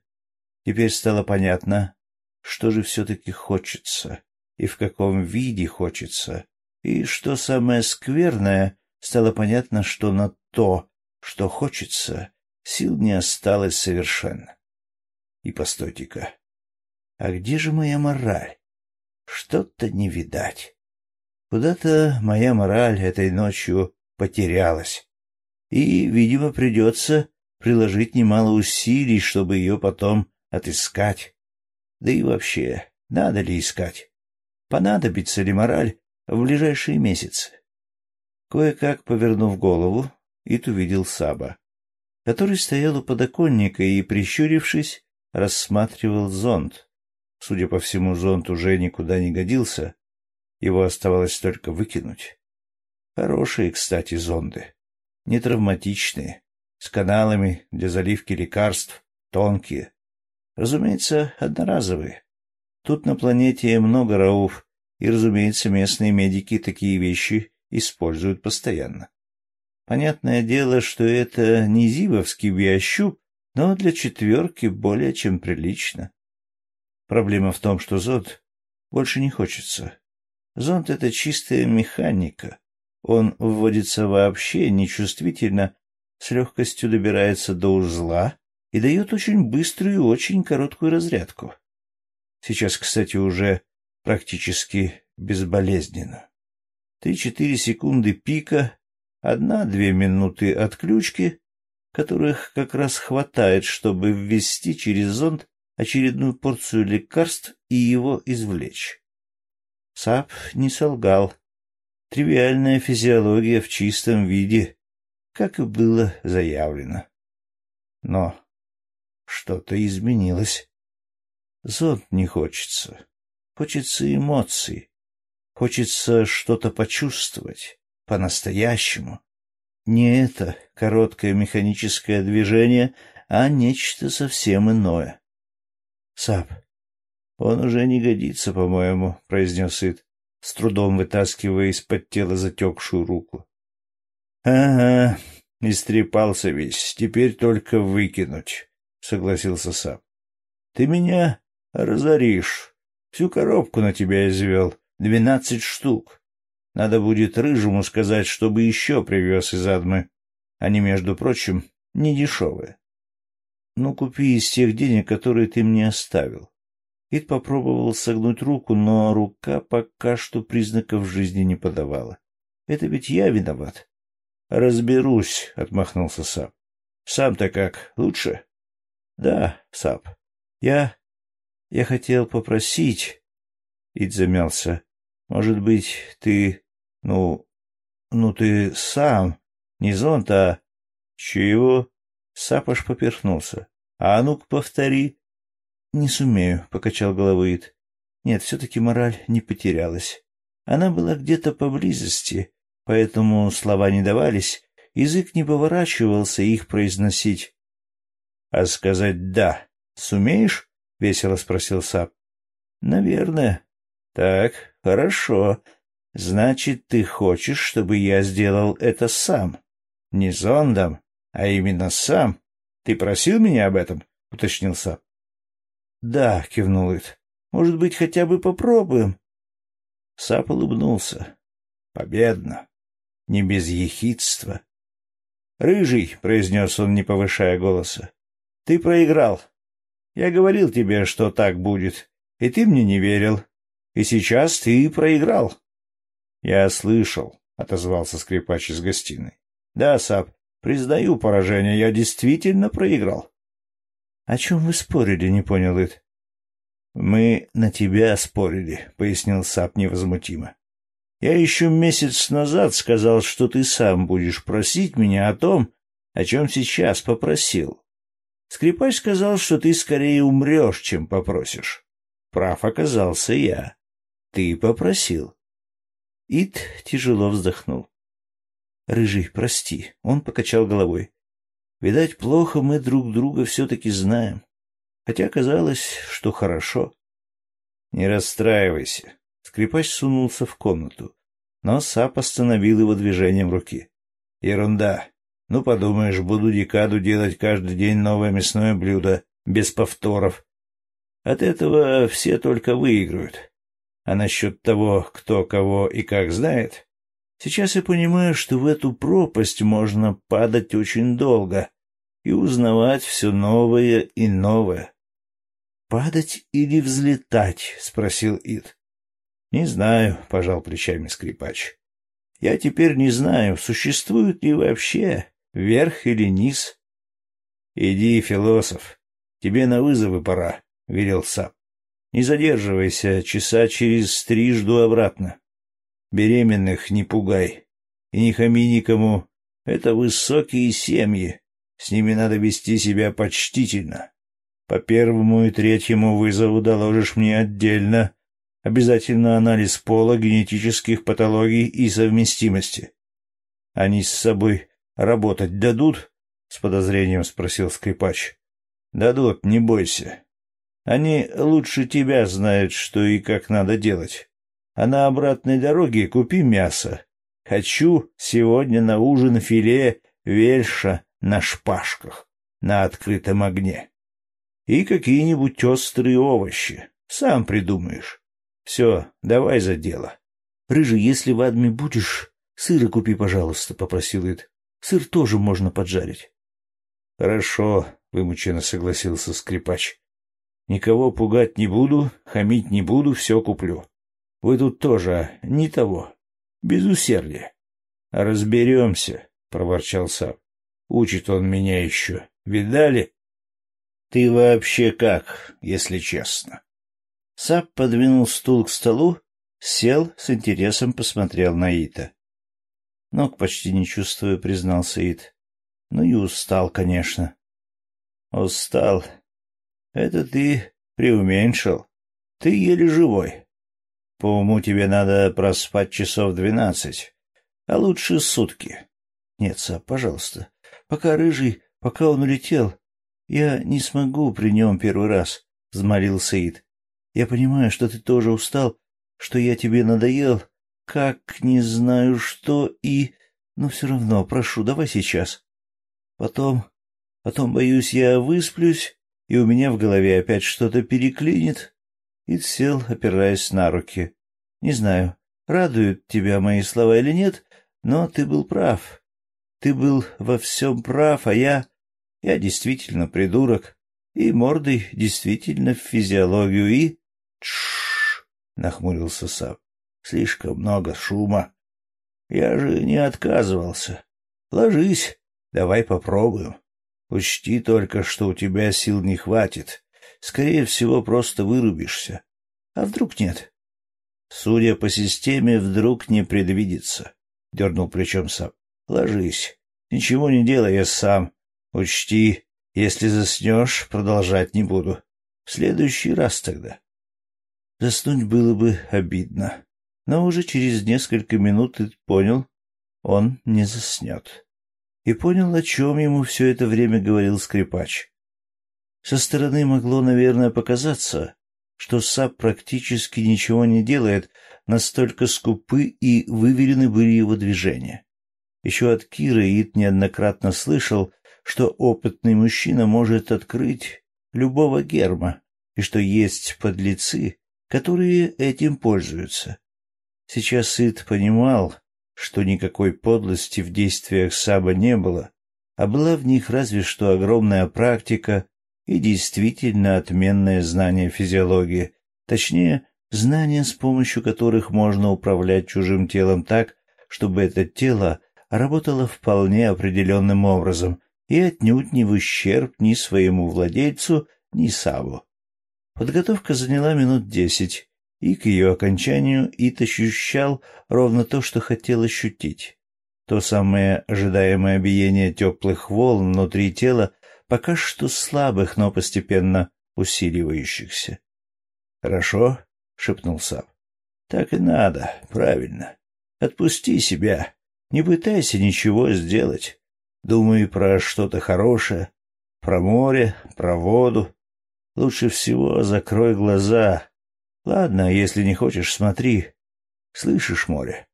Теперь стало понятно, что же все-таки хочется, и в каком виде хочется. И что самое скверное, стало понятно, что на то, что хочется, сил не осталось совершенно. И постойте-ка, а где же моя мораль? Что-то не видать. Куда-то моя мораль этой ночью потерялась. И, видимо, придется приложить немало усилий, чтобы ее потом отыскать. Да и вообще, надо ли искать? Понадобится ли мораль в ближайшие месяцы? Кое-как повернув голову, Ит увидел Саба, который стоял у подоконника и, прищурившись, рассматривал зонт. Судя по всему, зонт уже никуда не годился, его оставалось только выкинуть. Хорошие, кстати, зонды, не травматичные, с каналами для заливки лекарств, тонкие. Разумеется, одноразовые. Тут на планете много рауф, и, разумеется, местные медики такие вещи используют постоянно. Понятное дело, что это не зивовский биощуп, но для четверки более чем прилично. Проблема в том, что зод больше не хочется. Зонд — это чистая механика. Он вводится вообще нечувствительно, с легкостью добирается до узла и дает очень быструю и очень короткую разрядку. Сейчас, кстати, уже практически безболезненно. Три-четыре секунды пика Одна-две минуты отключки, которых как раз хватает, чтобы ввести через зонд очередную порцию лекарств и его извлечь. Саб не солгал. Тривиальная физиология в чистом виде, как и было заявлено. Но что-то изменилось. Зонд не хочется. Хочется эмоций. Хочется что-то почувствовать по-настоящему. Не это короткое механическое движение, а нечто совсем иное. — Сап, он уже не годится, по-моему, — произнес Ид, с трудом вытаскивая из-под тела затекшую руку. — Ага, истрепался весь, теперь только выкинуть, — согласился Сап. — Ты меня разоришь. Всю коробку на тебя извел, двенадцать штук. Надо будет Рыжему сказать, чтобы еще привез из Адмы. Они, между прочим, не дешевые. Ну, купи из тех денег, которые ты мне оставил. Ид попробовал согнуть руку, но рука пока что признаков жизни не подавала. Это ведь я виноват. — Разберусь, — отмахнулся Сап. — Сам-то как, лучше? — Да, Сап. Я... я хотел попросить... Ид замялся. — Может быть, ты ну, ну ты сам, не зонт, а... Чего? Сапож поперхнулся. А ну-ка повтори. Не сумею, покачал головой Ит. Нет, все-таки мораль не потерялась. Она была где-то поблизости, поэтому слова не давались, язык не поворачивался их произносить. — А сказать «да» сумеешь? — весело спросил Сап. — Наверное. — Так, хорошо. Значит, ты хочешь, чтобы я сделал это сам? Не зондом, а именно сам? Ты просил меня об этом? — уточнил Сап. — Да, — кивнул Ит. — Может быть, хотя бы попробуем? Сап улыбнулся. — Победно. Не без ехидства. — Рыжий, — произнес он, не повышая голоса, — ты проиграл. Я говорил тебе, что так будет, и ты мне не верил. И сейчас ты проиграл. — Я слышал, — отозвался скрипач из гостиной. — Да, Сап, признаю поражение, я действительно проиграл. — О чем вы спорили, не понял Ит. — Мы на тебя спорили, — пояснил Сап невозмутимо. Я еще месяц назад сказал, что ты сам будешь просить меня о том, о чем сейчас попросил. Скрипач сказал, что ты скорее умрешь, чем попросишь. Прав оказался я. Ты попросил. Ит тяжело вздохнул. «Рыжий, прости», — он покачал головой. «Видать, плохо мы друг друга все-таки знаем. Хотя казалось, что хорошо». «Не расстраивайся. Скрипач сунулся в комнату, но Сап остановил его движением руки. «Ерунда. Ну, подумаешь, буду декаду делать каждый день новое мясное блюдо, без повторов. От этого все только выиграют. А насчет того, кто кого и как знает, сейчас я понимаю, что в эту пропасть можно падать очень долго и узнавать все новое и новое. «Падать или взлетать?» — спросил Ид. «Не знаю», — пожал плечами скрипач. «Я теперь не знаю, существует ли вообще верх или низ». «Иди, философ, тебе на вызовы пора», — велел Сап. «Не задерживайся, часа через три жду обратно. Беременных не пугай и не хами никому. Это высокие семьи, с ними надо вести себя почтительно. По первому и третьему вызову доложишь мне отдельно, Обязательно анализ пола, генетических патологий и совместимости. Они с собой работать дадут? С подозрением спросил скрипач. Дадут, не бойся. Они лучше тебя знают, что и как надо делать. А на обратной дороге купи мясо. Хочу сегодня на ужин филе вельша на шпажках на открытом огне. И какие-нибудь острые овощи. Сам придумаешь. Все, давай за дело. — Рыжий, если в Адме будешь, сыра купи, пожалуйста, — попросил Ид. — Сыр тоже можно поджарить. — Хорошо, — вымученно согласился скрипач. — Никого пугать не буду, хамить не буду, все куплю. Вы тут тоже не того. Без усердия. — Разберемся, — проворчал Сап. — Учит он меня еще. Видали? — Ты вообще как, если честно? Сап подвинул стул к столу, сел, с интересом посмотрел на Ита. Ног почти не чувствую, признался Ит. Ну и устал, конечно. Устал. Это ты преуменьшил. Ты еле живой. По уму тебе надо проспать часов двенадцать, а лучше сутки. Нет, Сап, пожалуйста. Пока рыжий, пока он улетел, я не смогу при нем первый раз, — взмолился Ит. Я понимаю, что ты тоже устал, что я тебе надоел, как не знаю что, и... Но все равно, прошу, давай сейчас. Потом... Потом, боюсь, я высплюсь, и у меня в голове опять что-то переклинит. И сел, опираясь на руки. Не знаю, радуют тебя мои слова или нет, но ты был прав. Ты был во всем прав, а я... Я действительно придурок. И мордой действительно в физиологию, и... Тш! нахмурился Сап. Слишком много шума. Я же не отказывался. Ложись, давай попробуем. Учти только, что у тебя сил не хватит. Скорее всего, просто вырубишься. А вдруг нет? Судя по системе, вдруг не предвидится. Дернул плечом Сап. Ложись. Ничего не делай, я сам. Учти, если заснешь, продолжать не буду. В следующий раз тогда. Заснуть было бы обидно. Но уже через несколько минут ты понял, он не заснет. и понял, о чем ему все это время говорил скрипач. Со стороны могло, наверное, показаться, что Сап практически ничего не делает, настолько скупы и выверены были его движения. Еще от Киры Ид неоднократно слышал, что опытный мужчина может открыть любого герма, и что есть подлецы, которые этим пользуются. Сейчас Ид понимал, что никакой подлости в действиях Саба не было, а была в них разве что огромная практика и действительно отменное знание физиологии, точнее, знания, с помощью которых можно управлять чужим телом так, чтобы это тело работало вполне определенным образом и отнюдь не в ущерб ни своему владельцу, ни Саву. Подготовка заняла минут десять, и к ее окончанию Ит ощущал ровно то, что хотел ощутить. То самое ожидаемое биение теплых волн внутри тела пока что слабых, но постепенно усиливающихся. — Хорошо, — шепнул Сап. — Так и надо, правильно. Отпусти себя, не пытайся ничего сделать. Думай про что-то хорошее, про море, про воду. Лучше всего закрой глаза. Ладно, если не хочешь, смотри. Слышишь море?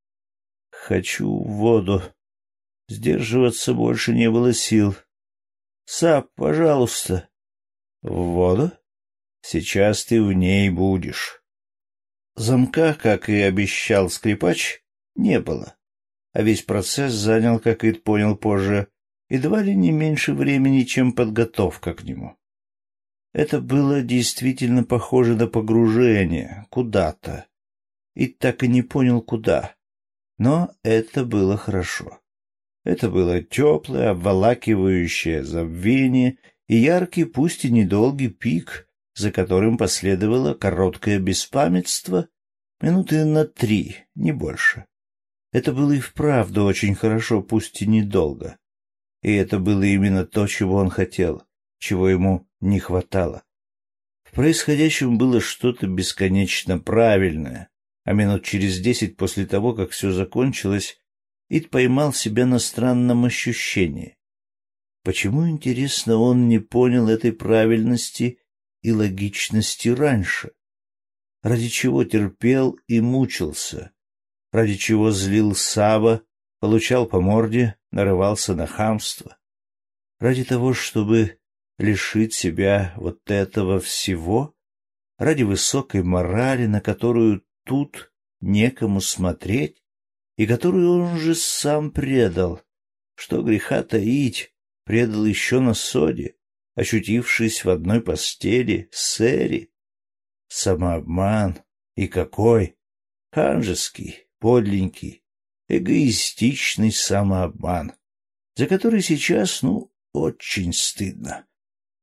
Хочу в воду. Сдерживаться больше не было сил. Сап, пожалуйста. В воду? Сейчас ты в ней будешь. Замка, как и обещал скрипач, не было, а весь процесс занял, как Ид понял позже, едва ли не меньше времени, чем подготовка к нему. Это было действительно похоже на погружение куда-то. И так и не понял, куда. Но это было хорошо. Это было теплое, обволакивающее забвение и яркий, пусть и недолгий пик, за которым последовало короткое беспамятство, минуты на три, не больше. Это было и вправду очень хорошо, пусть и недолго. И это было именно то, чего он хотел, чего ему не хватало. В происходящем было что-то бесконечно правильное, а минут через десять после того, как все закончилось, Ид поймал себя на странном ощущении. Почему, интересно, он не понял этой правильности и логичности раньше? Ради чего терпел и мучился? Ради чего злил Саба, получал по морде, нарывался на хамство? Ради того, чтобы лишить себя вот этого всего? Ради высокой морали, на которую тут некому смотреть? и которую он же сам предал. Что греха таить, предал еще на соде, ощутившись в одной постели с Эри. Самообман. И какой! Ханжеский, подленький, эгоистичный самообман, за который сейчас, ну, очень стыдно.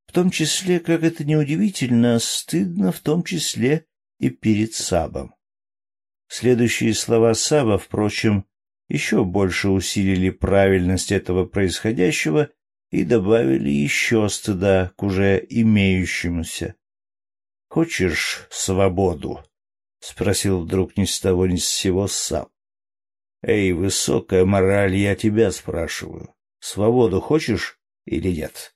В том числе, как это неудивительно, стыдно в том числе и перед Сабом. Следующие слова Саба, впрочем, еще больше усилили правильность этого происходящего и добавили еще стыда к уже имеющемуся. — Хочешь свободу? — спросил вдруг ни с того ни с сего Саб. — Эй, высокая мораль, я тебя спрашиваю. Свободу хочешь или нет? —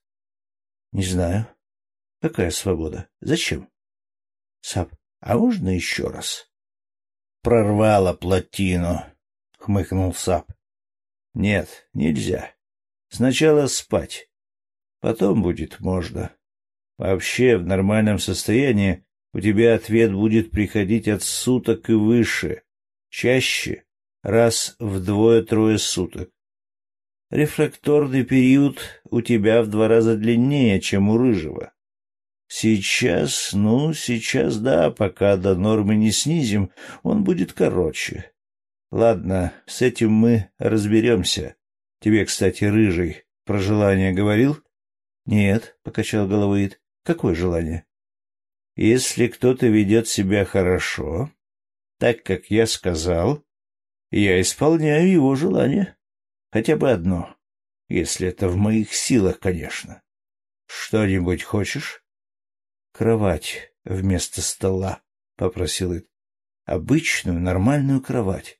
Не знаю. — Какая свобода? Зачем? — Саб, а можно еще раз? — прорвало плотину, — хмыкнул Сап. — Нет, нельзя. Сначала спать. Потом будет можно. Вообще, в нормальном состоянии у тебя ответ будет приходить от суток и выше, чаще, раз в двое-трое суток. Рефракторный период у тебя в два раза длиннее, чем у рыжего. Сейчас, ну, сейчас да, пока до нормы не снизим, он будет короче. Ладно, с этим мы разберемся. Тебе, кстати, рыжий про желание говорил? Нет, — покачал головой Ид. Какое желание? Если кто-то ведет себя хорошо, так, как я сказал, я исполняю его желание. Хотя бы одно, если это в моих силах, конечно. Что-нибудь хочешь? кровать вместо стола, — попросил Ит. — Обычную, нормальную кровать.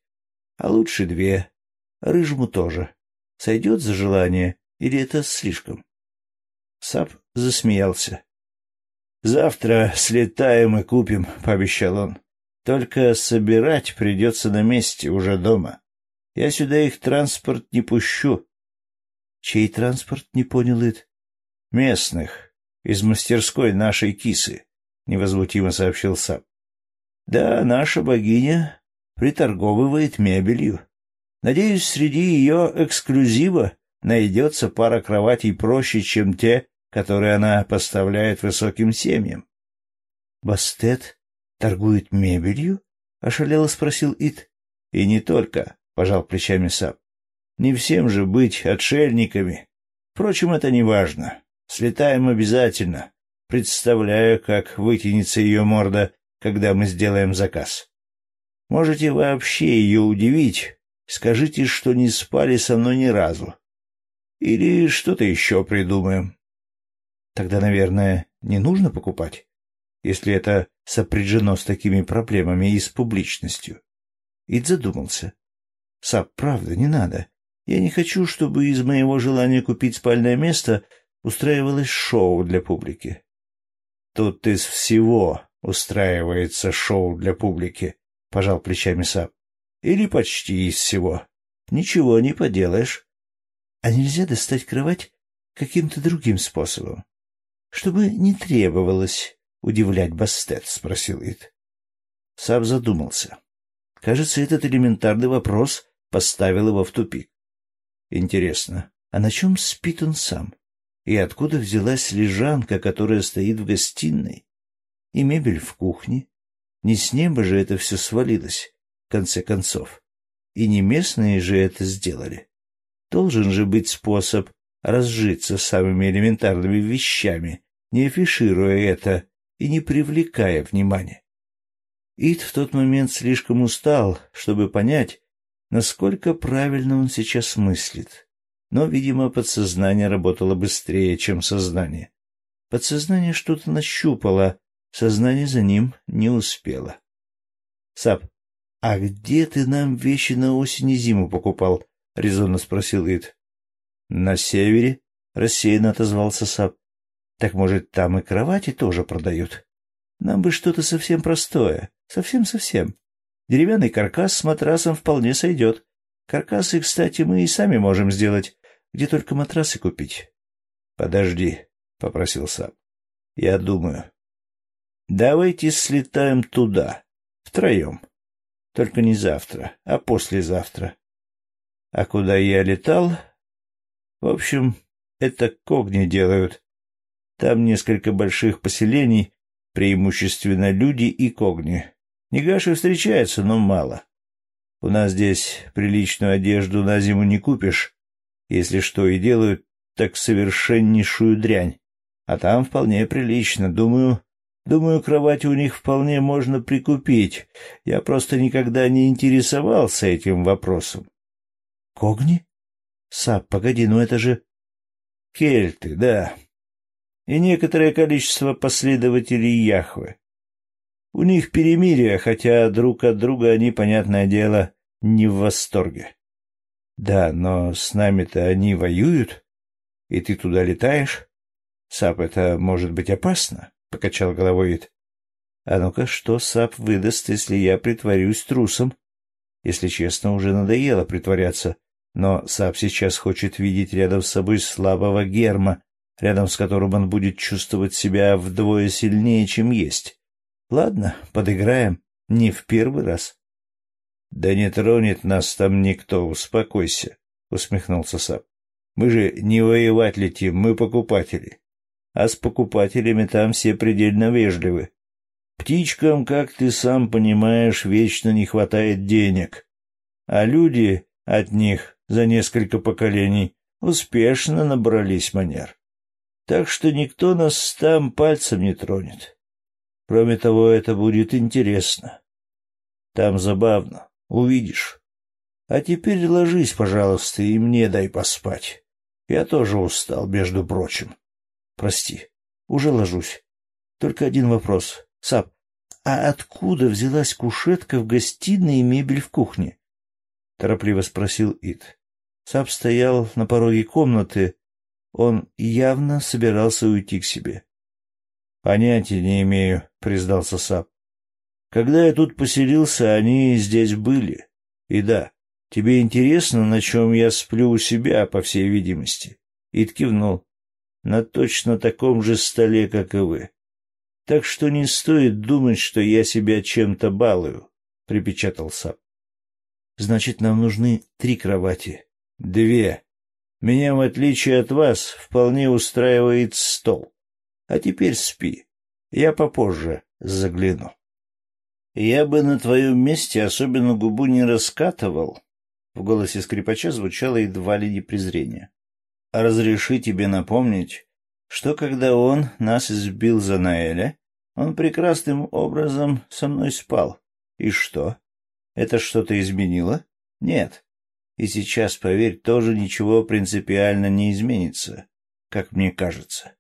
А лучше две. Рыжему тоже. Сойдет за желание или это слишком? Сап засмеялся. «Завтра слетаем и купим», — пообещал он. «Только собирать придется на месте, уже дома. Я сюда их транспорт не пущу». «Чей транспорт?» — не понял Ид. «Местных, из мастерской нашей кисы», — невозмутимо сообщил Сап. «Да, наша богиня приторговывает мебелью. Надеюсь, среди ее эксклюзива найдется пара кроватей проще, чем те, которые она поставляет высоким семьям. — Бастет торгует мебелью? — ошалело спросил Ит. — И не только, — пожал плечами Сап. — Не всем же быть отшельниками. Впрочем, это не важно. Слетаем обязательно. Представляю, как вытянется ее морда, когда мы сделаем заказ. Можете вообще ее удивить. Скажите, что не спали со мной ни разу. Или что-то еще придумаем. Тогда, наверное, не нужно покупать, если это сопряжено с такими проблемами и с публичностью. Ид задумался. Сап, правда, не надо. Я не хочу, чтобы из моего желания купить спальное место устраивалось шоу для публики. Тут из всего устраивается шоу для публики, — пожал плечами Сап. Или почти из всего. Ничего не поделаешь. А нельзя достать кровать каким-то другим способом? чтобы не требовалось удивлять Бастет, — спросил Ид. Саб задумался. Кажется, этот элементарный вопрос поставил его в тупик. Интересно, а на чем спит он сам? И откуда взялась лежанка, которая стоит в гостиной? И мебель в кухне? Не с неба же это все свалилось, в конце концов. И не местные же это сделали. Должен же быть способ разжиться самыми элементарными вещами, не афишируя это и не привлекая внимания. Ид в тот момент слишком устал, чтобы понять, насколько правильно он сейчас мыслит. Но, видимо, подсознание работало быстрее, чем сознание. Подсознание что-то нащупало, сознание за ним не успело. — Сап, а где ты нам вещи на осень и зиму покупал? — резонно спросил Ид. На севере, — рассеянно отозвался Сап. — Так, может, там и кровати тоже продают? Нам бы что-то совсем простое. Совсем-совсем. Деревянный каркас с матрасом вполне сойдет. Каркасы, кстати, мы и сами можем сделать. Где только матрасы купить? — Подожди, — попросил Сап. — Я думаю. — Давайте слетаем туда. Втроем. Только не завтра, а послезавтра. А куда я летал, в общем, это когни делают. Там несколько больших поселений, преимущественно люди и когни. Негаши встречаются, но мало. У нас здесь приличную одежду на зиму не купишь. Если что и делают, так совершеннейшую дрянь. А там вполне прилично. Думаю, думаю, кровать у них вполне можно прикупить. Я просто никогда не интересовался этим вопросом. — Когни? Сап, погоди, ну это же... Кельты, да. И некоторое количество последователей Яхвы. У них перемирие, хотя друг от друга они, понятное дело, не в восторге. Да, но с нами-то они воюют, и ты туда летаешь. Сап, это может быть опасно, — покачал головой Ид. А ну-ка, что Сап выдаст, если я притворюсь трусом? Если честно, уже надоело притворяться. Но Сап сейчас хочет видеть рядом с собой слабого Герма, рядом с которым он будет чувствовать себя вдвое сильнее, чем есть. Ладно, подыграем. Не в первый раз. — Да не тронет нас там никто, успокойся, — усмехнулся Сап. — Мы же не воевать летим, мы покупатели. А с покупателями там все предельно вежливы. Птичкам, как ты сам понимаешь, вечно не хватает денег. А люди от них за несколько поколений успешно набрались манер. Так что никто нас там пальцем не тронет. Кроме того, это будет интересно. Там забавно, увидишь. А теперь ложись, пожалуйста, и мне дай поспать. Я тоже устал, между прочим. Прости, уже ложусь. Только один вопрос. Сап, а откуда взялась кушетка в гостиной и мебель в кухне? Торопливо спросил Ит. Сап стоял на пороге комнаты. Он явно собирался уйти к себе. — Понятия не имею, — признался Сап. — Когда я тут поселился, они здесь были. И да, тебе интересно, на чем я сплю у себя, по всей видимости? Ид кивнул. — На точно таком же столе, как и вы. Так что не стоит думать, что я себя чем-то балую, — припечатал Сап. — Значит, нам нужны три кровати. — Две. Меня, в отличие от вас, вполне устраивает стол. А теперь спи. Я попозже загляну. — Я бы на твоем месте особенно губу не раскатывал. В голосе скрипача звучало едва ли не презрение. — Разреши тебе напомнить, что когда он нас избил за Наэля, он прекрасным образом со мной спал. И что? Это что-то изменило? Нет. И сейчас, поверь, тоже ничего принципиально не изменится, как мне кажется.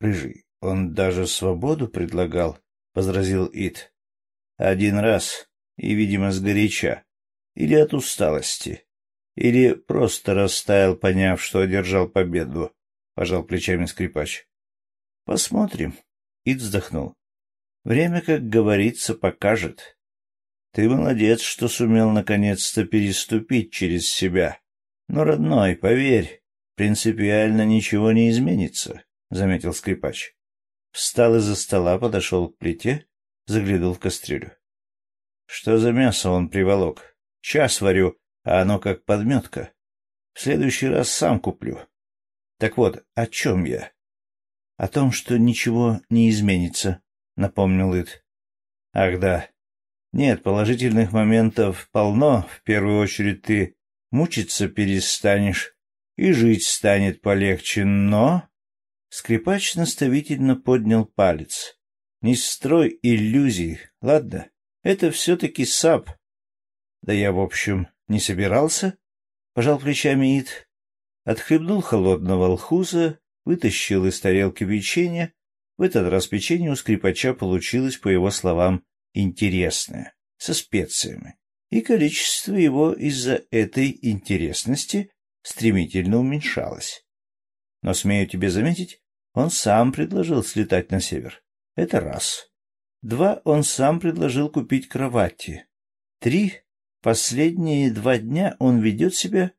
Рыжий, он даже свободу предлагал, — возразил Ит. Один раз, и, видимо, сгоряча. Или от усталости. Или просто растаял, поняв, что одержал победу пожал плечами скрипач. Посмотрим. Ид вздохнул. Время, как говорится, покажет. Ты молодец, что сумел наконец-то переступить через себя. Но, родной, поверь, принципиально ничего не изменится, — заметил скрипач. Встал из-за стола, подошел к плите, заглянул в кастрюлю. Что за мясо он приволок? Час варю, а оно как подметка. В следующий раз сам куплю. Так вот, о чем я? — О том, что ничего не изменится, — напомнил Ит. — Ах да. Нет, положительных моментов полно. В первую очередь ты мучиться перестанешь, и жить станет полегче, но... Скрипач наставительно поднял палец. Не строй иллюзий, ладно? Это все-таки Саб. Да я, в общем, не собирался, — пожал плечами Ит отхлебнул холодного алхуза, вытащил из тарелки печенье. В этот раз печенье у скрипача получилось, по его словам, интересное, со специями, и количество его из-за этой интересности стремительно уменьшалось. Но, смею тебе заметить, он сам предложил слетать на север. Это раз. Два, он сам предложил купить кровати. Три, последние два дня он ведет себя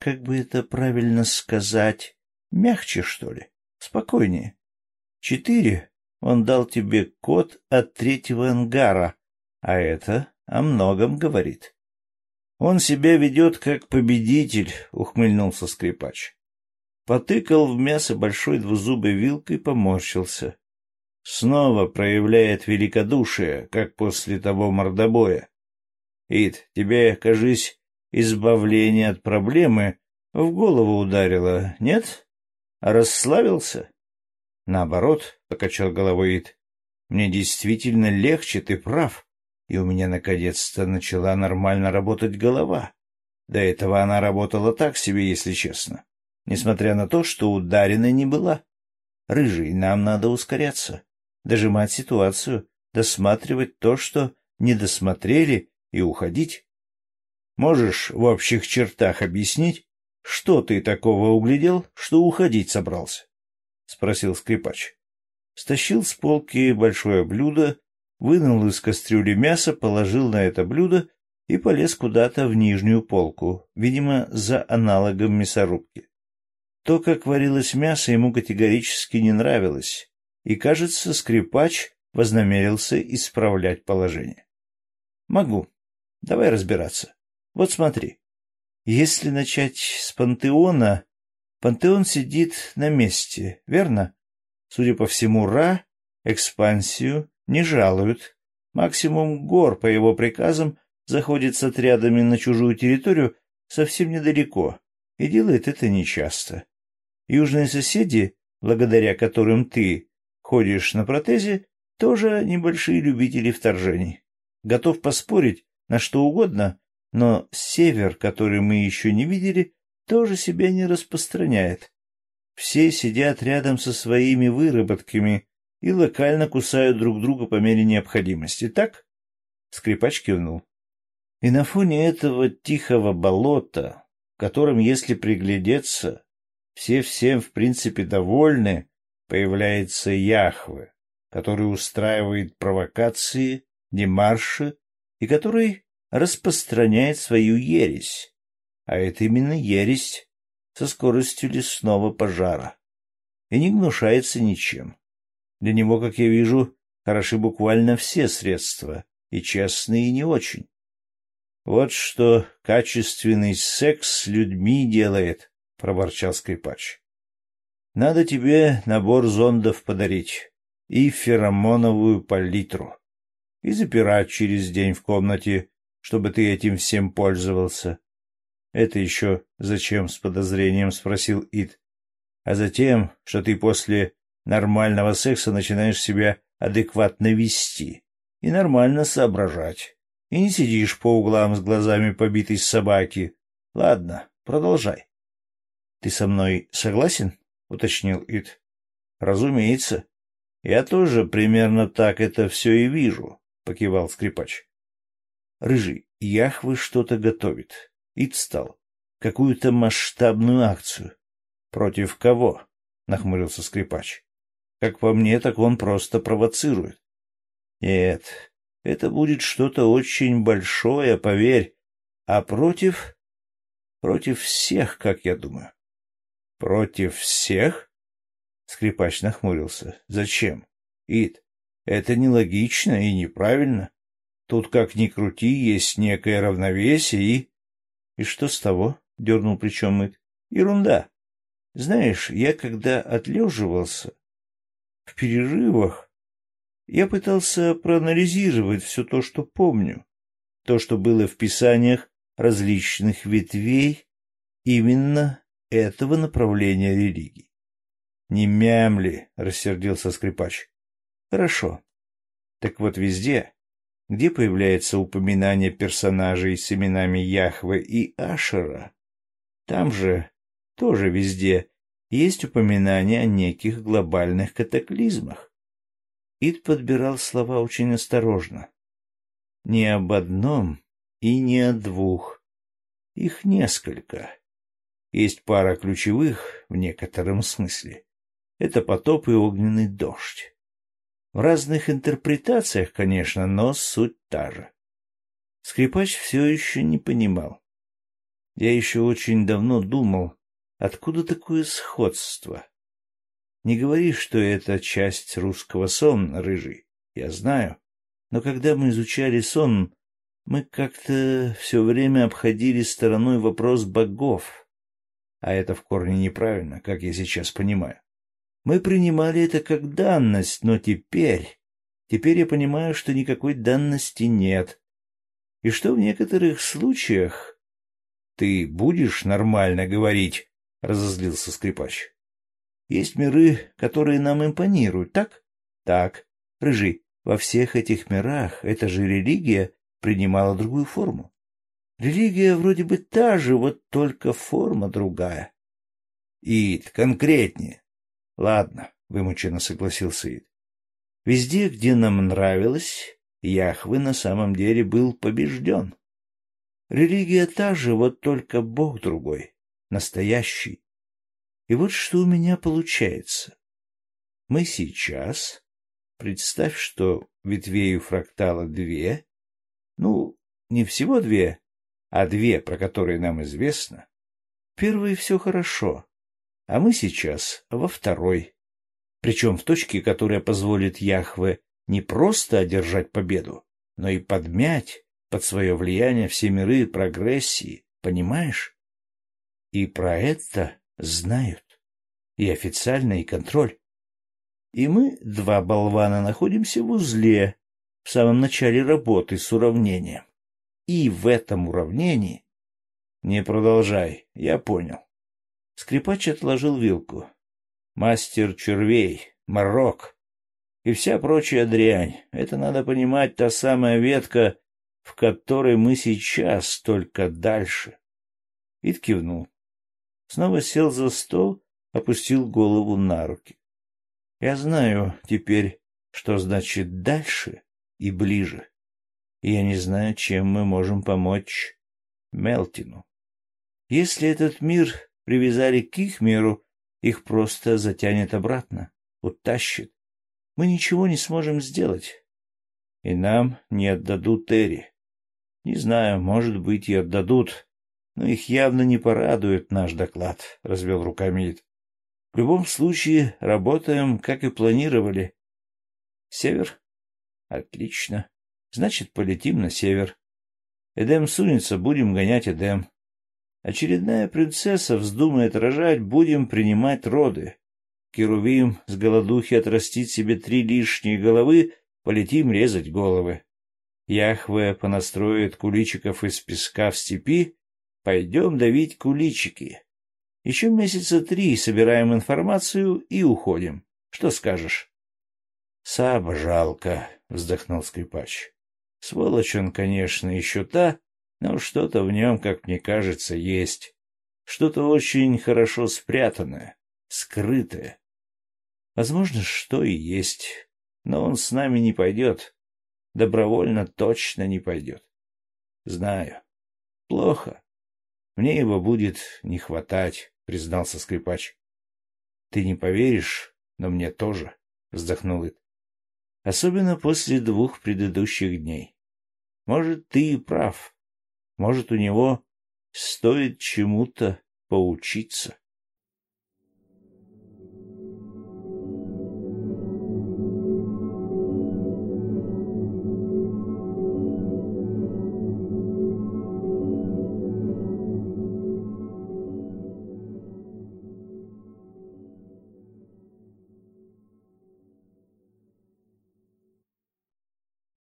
как бы это правильно сказать, мягче, что ли, спокойнее. Четыре. Он дал тебе код от третьего ангара, а это о многом говорит. Он себя ведет как победитель, — ухмыльнулся скрипач. Потыкал в мясо большой двузубой вилкой, поморщился. Снова проявляет великодушие, как после того мордобоя. Ид, тебе, кажись, избавление от проблемы в голову ударило, нет? Расслабился? Наоборот, — покачал головой Ид, — мне действительно легче, ты прав, и у меня наконец-то начала нормально работать голова. До этого она работала так себе, если честно, несмотря на то, что ударенной не была. Рыжий, нам надо ускоряться, дожимать ситуацию, досматривать то, что не досмотрели, и уходить. Можешь в общих чертах объяснить, что ты такого углядел, что уходить собрался? — спросил скрипач. Стащил с полки большое блюдо, вынул из кастрюли мясо, положил на это блюдо и полез куда-то в нижнюю полку, видимо, за аналогом мясорубки. То, как варилось мясо, ему категорически не нравилось, и, кажется, скрипач вознамерился исправлять положение. — Могу. Давай разбираться. Вот смотри. Если начать с пантеона, пантеон сидит на месте, верно? Судя по всему, Ра экспансию не жалуют. Максимум гор по его приказам заходит с отрядами на чужую территорию совсем недалеко, и делает это нечасто. Южные соседи, благодаря которым ты ходишь на протезе, тоже небольшие любители вторжений. Готов поспорить на что угодно, но север, который мы еще не видели, тоже себя не распространяет. Все сидят рядом со своими выработками и локально кусают друг друга по мере необходимости, так? Скрипач кивнул. И на фоне этого тихого болота, котором, если приглядеться, все всем в принципе довольны, появляется Яхве, который устраивает провокации, демарши и который распространяет свою ересь. А это именно ересь со скоростью лесного пожара. И не гнушается ничем. Для него, как я вижу, хороши буквально все средства, и честные, и не очень. Вот что качественный секс с людьми делает, — проворчал скрипач. Надо тебе набор зондов подарить и феромоновую палитру, и запирать через день в комнате, чтобы ты этим всем пользовался. — Это еще зачем? — с подозрением спросил Ид. — А затем, что ты после нормального секса начинаешь себя адекватно вести и нормально соображать и не сидишь по углам с глазами побитой собаки. Ладно, продолжай. — Ты со мной согласен? — уточнил Ит. — Разумеется. Я тоже примерно так это все и вижу, — покивал скрипач. — Рыжий, Яхвы что-то готовит. Ит стал. Какую-то масштабную акцию. — Против кого? — нахмурился скрипач. — Как по мне, так он просто провоцирует. — Нет, это будет что-то очень большое, поверь. А против... Против всех, как я думаю. Против всех? Скрипач нахмурился. Зачем? Ид, это нелогично и неправильно. Тут, как ни крути, есть некое равновесие и... И что с того? Дернул плечом Ид. Ерунда. Знаешь, я когда отлеживался, в перерывах я пытался проанализировать все то, что помню, то, что было в писаниях различных ветвей именно этого направления религии. — Не мямли, — рассердился скрипач. — Хорошо. Так вот везде, где появляется упоминание персонажей с именами Яхве и Ашера, там же, тоже везде, есть упоминание о неких глобальных катаклизмах. Ид подбирал слова очень осторожно. Не об одном и не о двух. Их несколько. Есть пара ключевых в некотором смысле. Это потоп и огненный дождь. В разных интерпретациях, конечно, но суть та же. Скрипач все еще не понимал. Я еще очень давно думал, откуда такое сходство. Не говори, что это часть русского сон, рыжий. Я знаю. Но когда мы изучали сон, мы как-то все время обходили стороной вопрос богов. А это в корне неправильно, как я сейчас понимаю. Мы принимали это как данность, но теперь... Теперь я понимаю, что никакой данности нет. И что в некоторых случаях... — Ты будешь нормально говорить? — разозлился скрипач. Есть миры, которые нам импонируют, так? Так. Рыжий, во всех этих мирах эта же религия принимала другую форму. Религия вроде бы та же, вот только форма другая. Ид, конкретнее. Ладно, вымученно согласился Ид. Везде, где нам нравилось, Яхве на самом деле был побежден. Религия та же, вот только Бог другой, настоящий, и вот что у меня получается. Мы сейчас... Представь, что ветвей у фрактала две. Ну, не всего две, а две, про которые нам известно. Первой все хорошо, а мы сейчас во второй. Причем в точке, которая позволит Яхве не просто одержать победу, но и подмять под свое влияние все миры прогрессии, понимаешь? И про это знают. И официально, и контроль. И мы, два болвана, находимся в узле, в самом начале работы с уравнением. И в этом уравнении... Не продолжай, я понял. Скрипач отложил вилку. Мастер червей, морок и вся прочая дрянь. Это, надо понимать, та самая ветка, в которой мы сейчас, только дальше. Ид кивнул снова сел за стол, опустил голову на руки. Я знаю теперь, что значит дальше и ближе. Я не знаю, чем мы можем помочь Мелтину. Если этот мир привязали к их миру, их просто затянет обратно, утащит. Мы ничего не сможем сделать. И нам не отдадут Терри. Не знаю, может быть, и отдадут, но их явно не порадует наш доклад, — развел руками Ид. В любом случае, работаем, как и планировали. Север? Отлично. Значит, полетим на север. Эдем сунется, будем гонять Эдем. Очередная принцесса вздумает рожать, будем принимать роды. Керувим с голодухи отрастит себе три лишние головы, полетим резать головы. Яхве понастроит куличиков из песка в степи, пойдем давить куличики. Еще месяца три собираем информацию и уходим. Что скажешь? — Саба жалко, — вздохнул скрипач. — Сволочь он, конечно, еще та, но что-то в нем, как мне кажется, есть. Что-то очень хорошо спрятанное, скрытое. Возможно, что и есть, но он с нами не пойдет. Добровольно точно не пойдет. Знаю. Плохо. Мне его будет не хватать, признался скрипач. Ты не поверишь, но мне тоже, вздохнул Ит. Особенно после двух предыдущих дней. Может, ты и прав. Может, у него стоит чему-то поучиться.